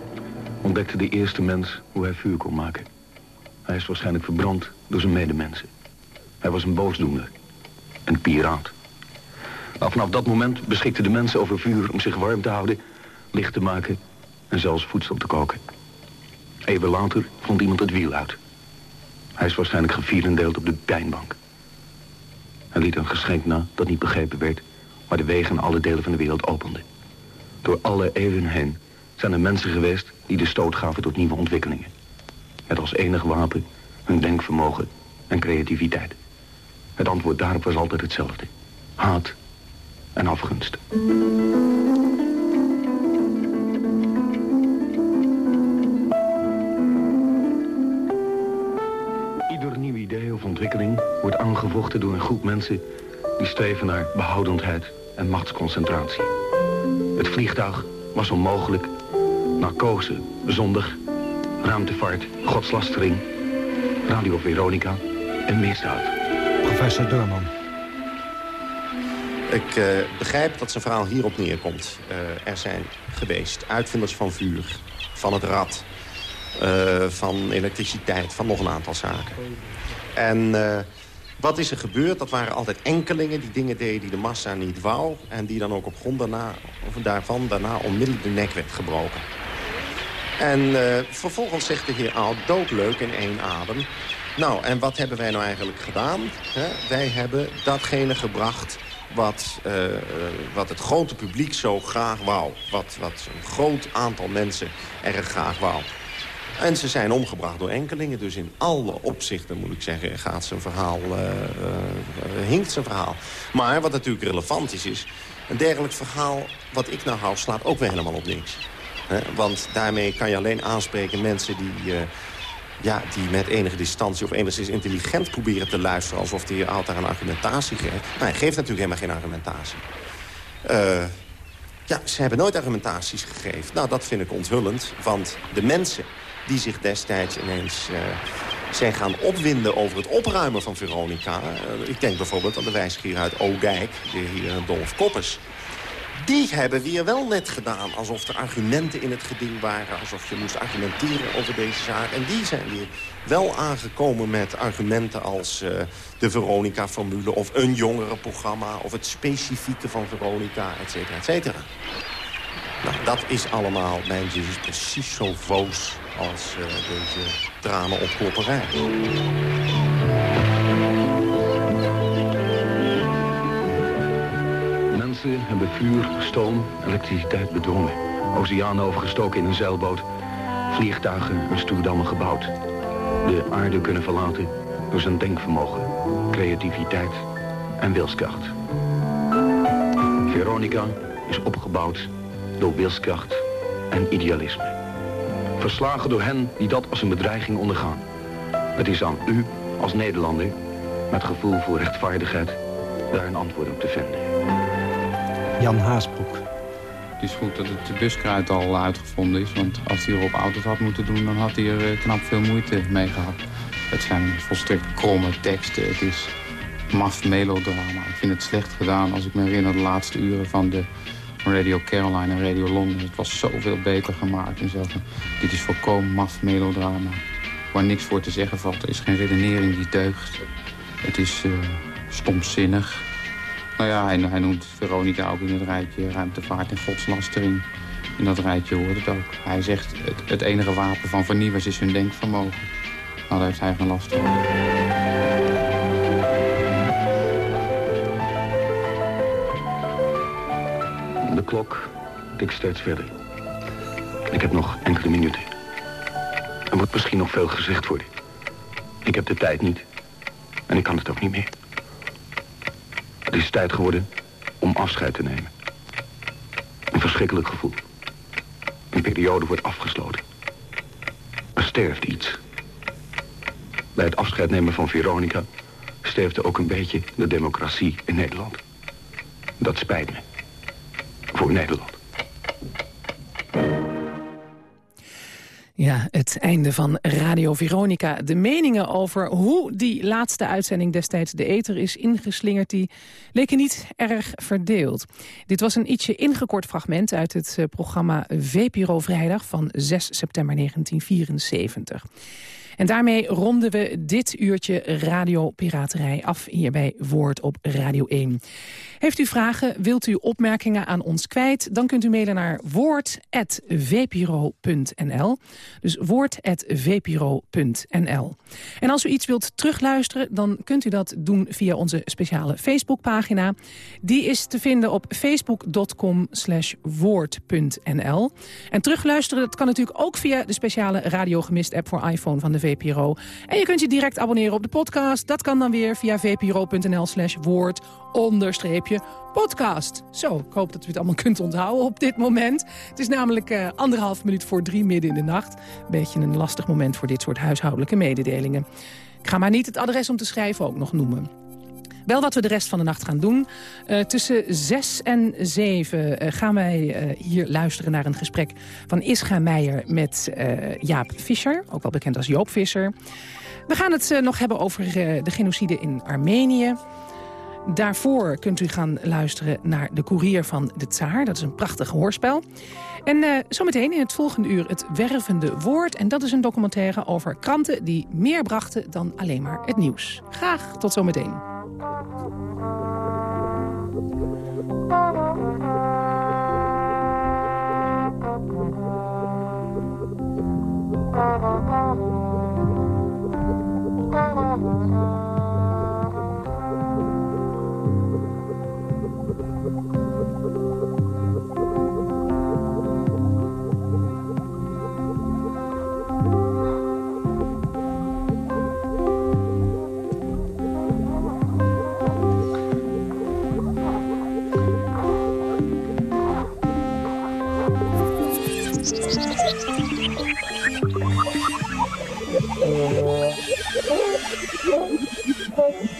Speaker 36: ontdekte de eerste mens hoe hij vuur kon maken. Hij is waarschijnlijk verbrand door zijn medemensen. Hij was een boosdoener, een piraat. Nou, vanaf dat moment beschikten de mensen over vuur om zich warm te houden, licht te maken en zelfs voedsel te koken. Even later vond iemand het wiel uit. Hij is waarschijnlijk gevierendeeld op de pijnbank. Hij liet een geschenk na dat niet begrepen werd, maar de wegen in alle delen van de wereld opende. Door alle eeuwen heen zijn er mensen geweest die de stoot gaven tot nieuwe ontwikkelingen. Met als enig wapen hun denkvermogen en creativiteit. Het antwoord daarop was altijd hetzelfde. Haat en afgunst. Ieder nieuw idee of ontwikkeling wordt aangevochten door een groep mensen... die streven naar behoudendheid en machtsconcentratie. Het vliegtuig was onmogelijk narcose, zondig, ruimtevaart, godslastering, Radio Veronica en misdaad.
Speaker 34: Professor Durman.
Speaker 37: Ik uh, begrijp dat zijn verhaal hierop neerkomt. Uh, er zijn geweest uitvinders van vuur, van het rad... eh, van elektriciteit, van nog een aantal zaken. En eh, wat is er gebeurd? Dat waren altijd enkelingen die dingen deden die de massa niet wou... en die dan ook op grond daarna, of daarvan daarna onmiddellijk de nek werd gebroken. En eh, vervolgens zegt de heer Oud doodleuk in één adem... nou, en wat hebben wij nou eigenlijk gedaan? Wij hebben datgene gebracht wat, uh, wat het grote publiek zo graag wou. Wat, wat een groot aantal mensen erg graag wou. En ze zijn omgebracht door enkelingen. Dus in alle opzichten, moet ik zeggen, gaat zijn verhaal, uh, hinkt zijn verhaal. Maar wat natuurlijk relevant is, is... een dergelijk verhaal, wat ik nou hou, slaat ook weer helemaal op niks. Want daarmee kan je alleen aanspreken mensen die... Uh, ja, die met enige distantie of enigszins intelligent proberen te luisteren... alsof de daar een argumentatie geeft. Maar hij geeft natuurlijk helemaal geen argumentatie. Uh, ja, ze hebben nooit argumentaties gegeven. Nou, dat vind ik onthullend, want de mensen die zich destijds ineens uh, zijn gaan opwinden over het opruimen van Veronica. Ik denk bijvoorbeeld aan de wijsgeer uit Oudijk, de heer Dolf Koppers. Die hebben weer wel net gedaan alsof er argumenten in het geding waren. Alsof je moest argumenteren over deze zaak. En die zijn weer wel aangekomen met argumenten als uh, de Veronica-formule... of een jongerenprogramma, of het specifieke van Veronica, et cetera, et cetera. Nou, dat is allemaal, mijn precies zo voos als uh, deze tranenopklopperij.
Speaker 36: Hebben vuur, stoom, elektriciteit bedwongen. Oceanen overgestoken in een zeilboot. Vliegtuigen en stuurdammen gebouwd. De aarde kunnen verlaten door zijn denkvermogen, creativiteit en wilskracht. Veronica is opgebouwd door wilskracht en idealisme. Verslagen door hen die dat als een bedreiging ondergaan. Het is aan u als Nederlander, met gevoel voor rechtvaardigheid, daar een antwoord op te vinden.
Speaker 38: Jan Haasbroek.
Speaker 39: Het is goed dat het buskruid al uitgevonden is, want als hij er op auto's had moeten doen, dan had hij er knap veel moeite mee gehad. Het zijn volstrekt kromme teksten, het is maf melodrama. Ik vind het slecht gedaan als ik me herinner de laatste uren van de Radio Caroline en Radio Londen. Het was zoveel beter gemaakt. En zo. Dit is volkomen maf melodrama. Waar niks voor te zeggen valt. Er is geen redenering die deugt. Het is uh, stomzinnig. Nou ja, hij, noemt Veronica ook in het rijtje ruimtevaart en godslastering. In dat rijtje hoort het ook. Hij zegt het, enige wapen van vernieuwers is hun denkvermogen. Nou, daar heeft hij geen last.
Speaker 36: De klok tikt steeds verder. Ik heb nog enkele minuten. Er moet misschien nog veel gezegd worden. Ik heb de tijd niet. En ik kan het ook niet meer. Het is tijd geworden om afscheid te nemen. Een verschrikkelijk gevoel. Een periode wordt afgesloten. Er sterft iets. Bij het afscheid nemen van Veronica sterfte ook een beetje de democratie in Nederland. Dat spijt me voor Nederland.
Speaker 3: Ja, het einde van Radio Veronica. De meningen over hoe die laatste uitzending destijds de ether is ingeslingerd... die leken niet erg verdeeld. Dit was een ietsje ingekort fragment uit het eh, programma VPRO Vrijdag... van 6 september 1974. En daarmee ronden we dit uurtje radiopiraterij af hier bij Woord op Radio 1. Heeft u vragen, wilt u opmerkingen aan ons kwijt... dan kunt u mailen naar woord.vpro.nl. Dus woord.vpro.nl. En als u iets wilt terugluisteren, dan kunt u dat doen via onze speciale Facebookpagina. Die is te vinden op facebook.com woord.nl. En terugluisteren, dat kan natuurlijk ook via de speciale Radio Gemist app voor iPhone van de VPRO. En je kunt je direct abonneren op de podcast. Dat kan dan weer via vpro.nl slash woord onderstreepje podcast. Zo, ik hoop dat u het allemaal kunt onthouden op dit moment. Het is namelijk uh, anderhalf minuut voor drie midden in de nacht. Beetje een lastig moment voor dit soort huishoudelijke mededelingen. Ik ga maar niet het adres om te schrijven ook nog noemen. Wel wat we de rest van de nacht gaan doen. Uh, tussen 6 en 7 uh, eh, gaan wij uh, hier luisteren naar een gesprek van Ischa Meijer met Jaap Visser. Ook wel bekend als Joop Visser. We gaan het nog hebben over de genocide in Armenië. Daarvoor kunt u gaan luisteren naar De Koerier van de Tsaar. Dat is een prachtig hoorspel. En uh, zometeen in het volgende uur het wervende woord. En dat is een documentaire over kranten die meer brachten dan alleen maar het nieuws. Graag tot zometeen. meteen. Oh, my God.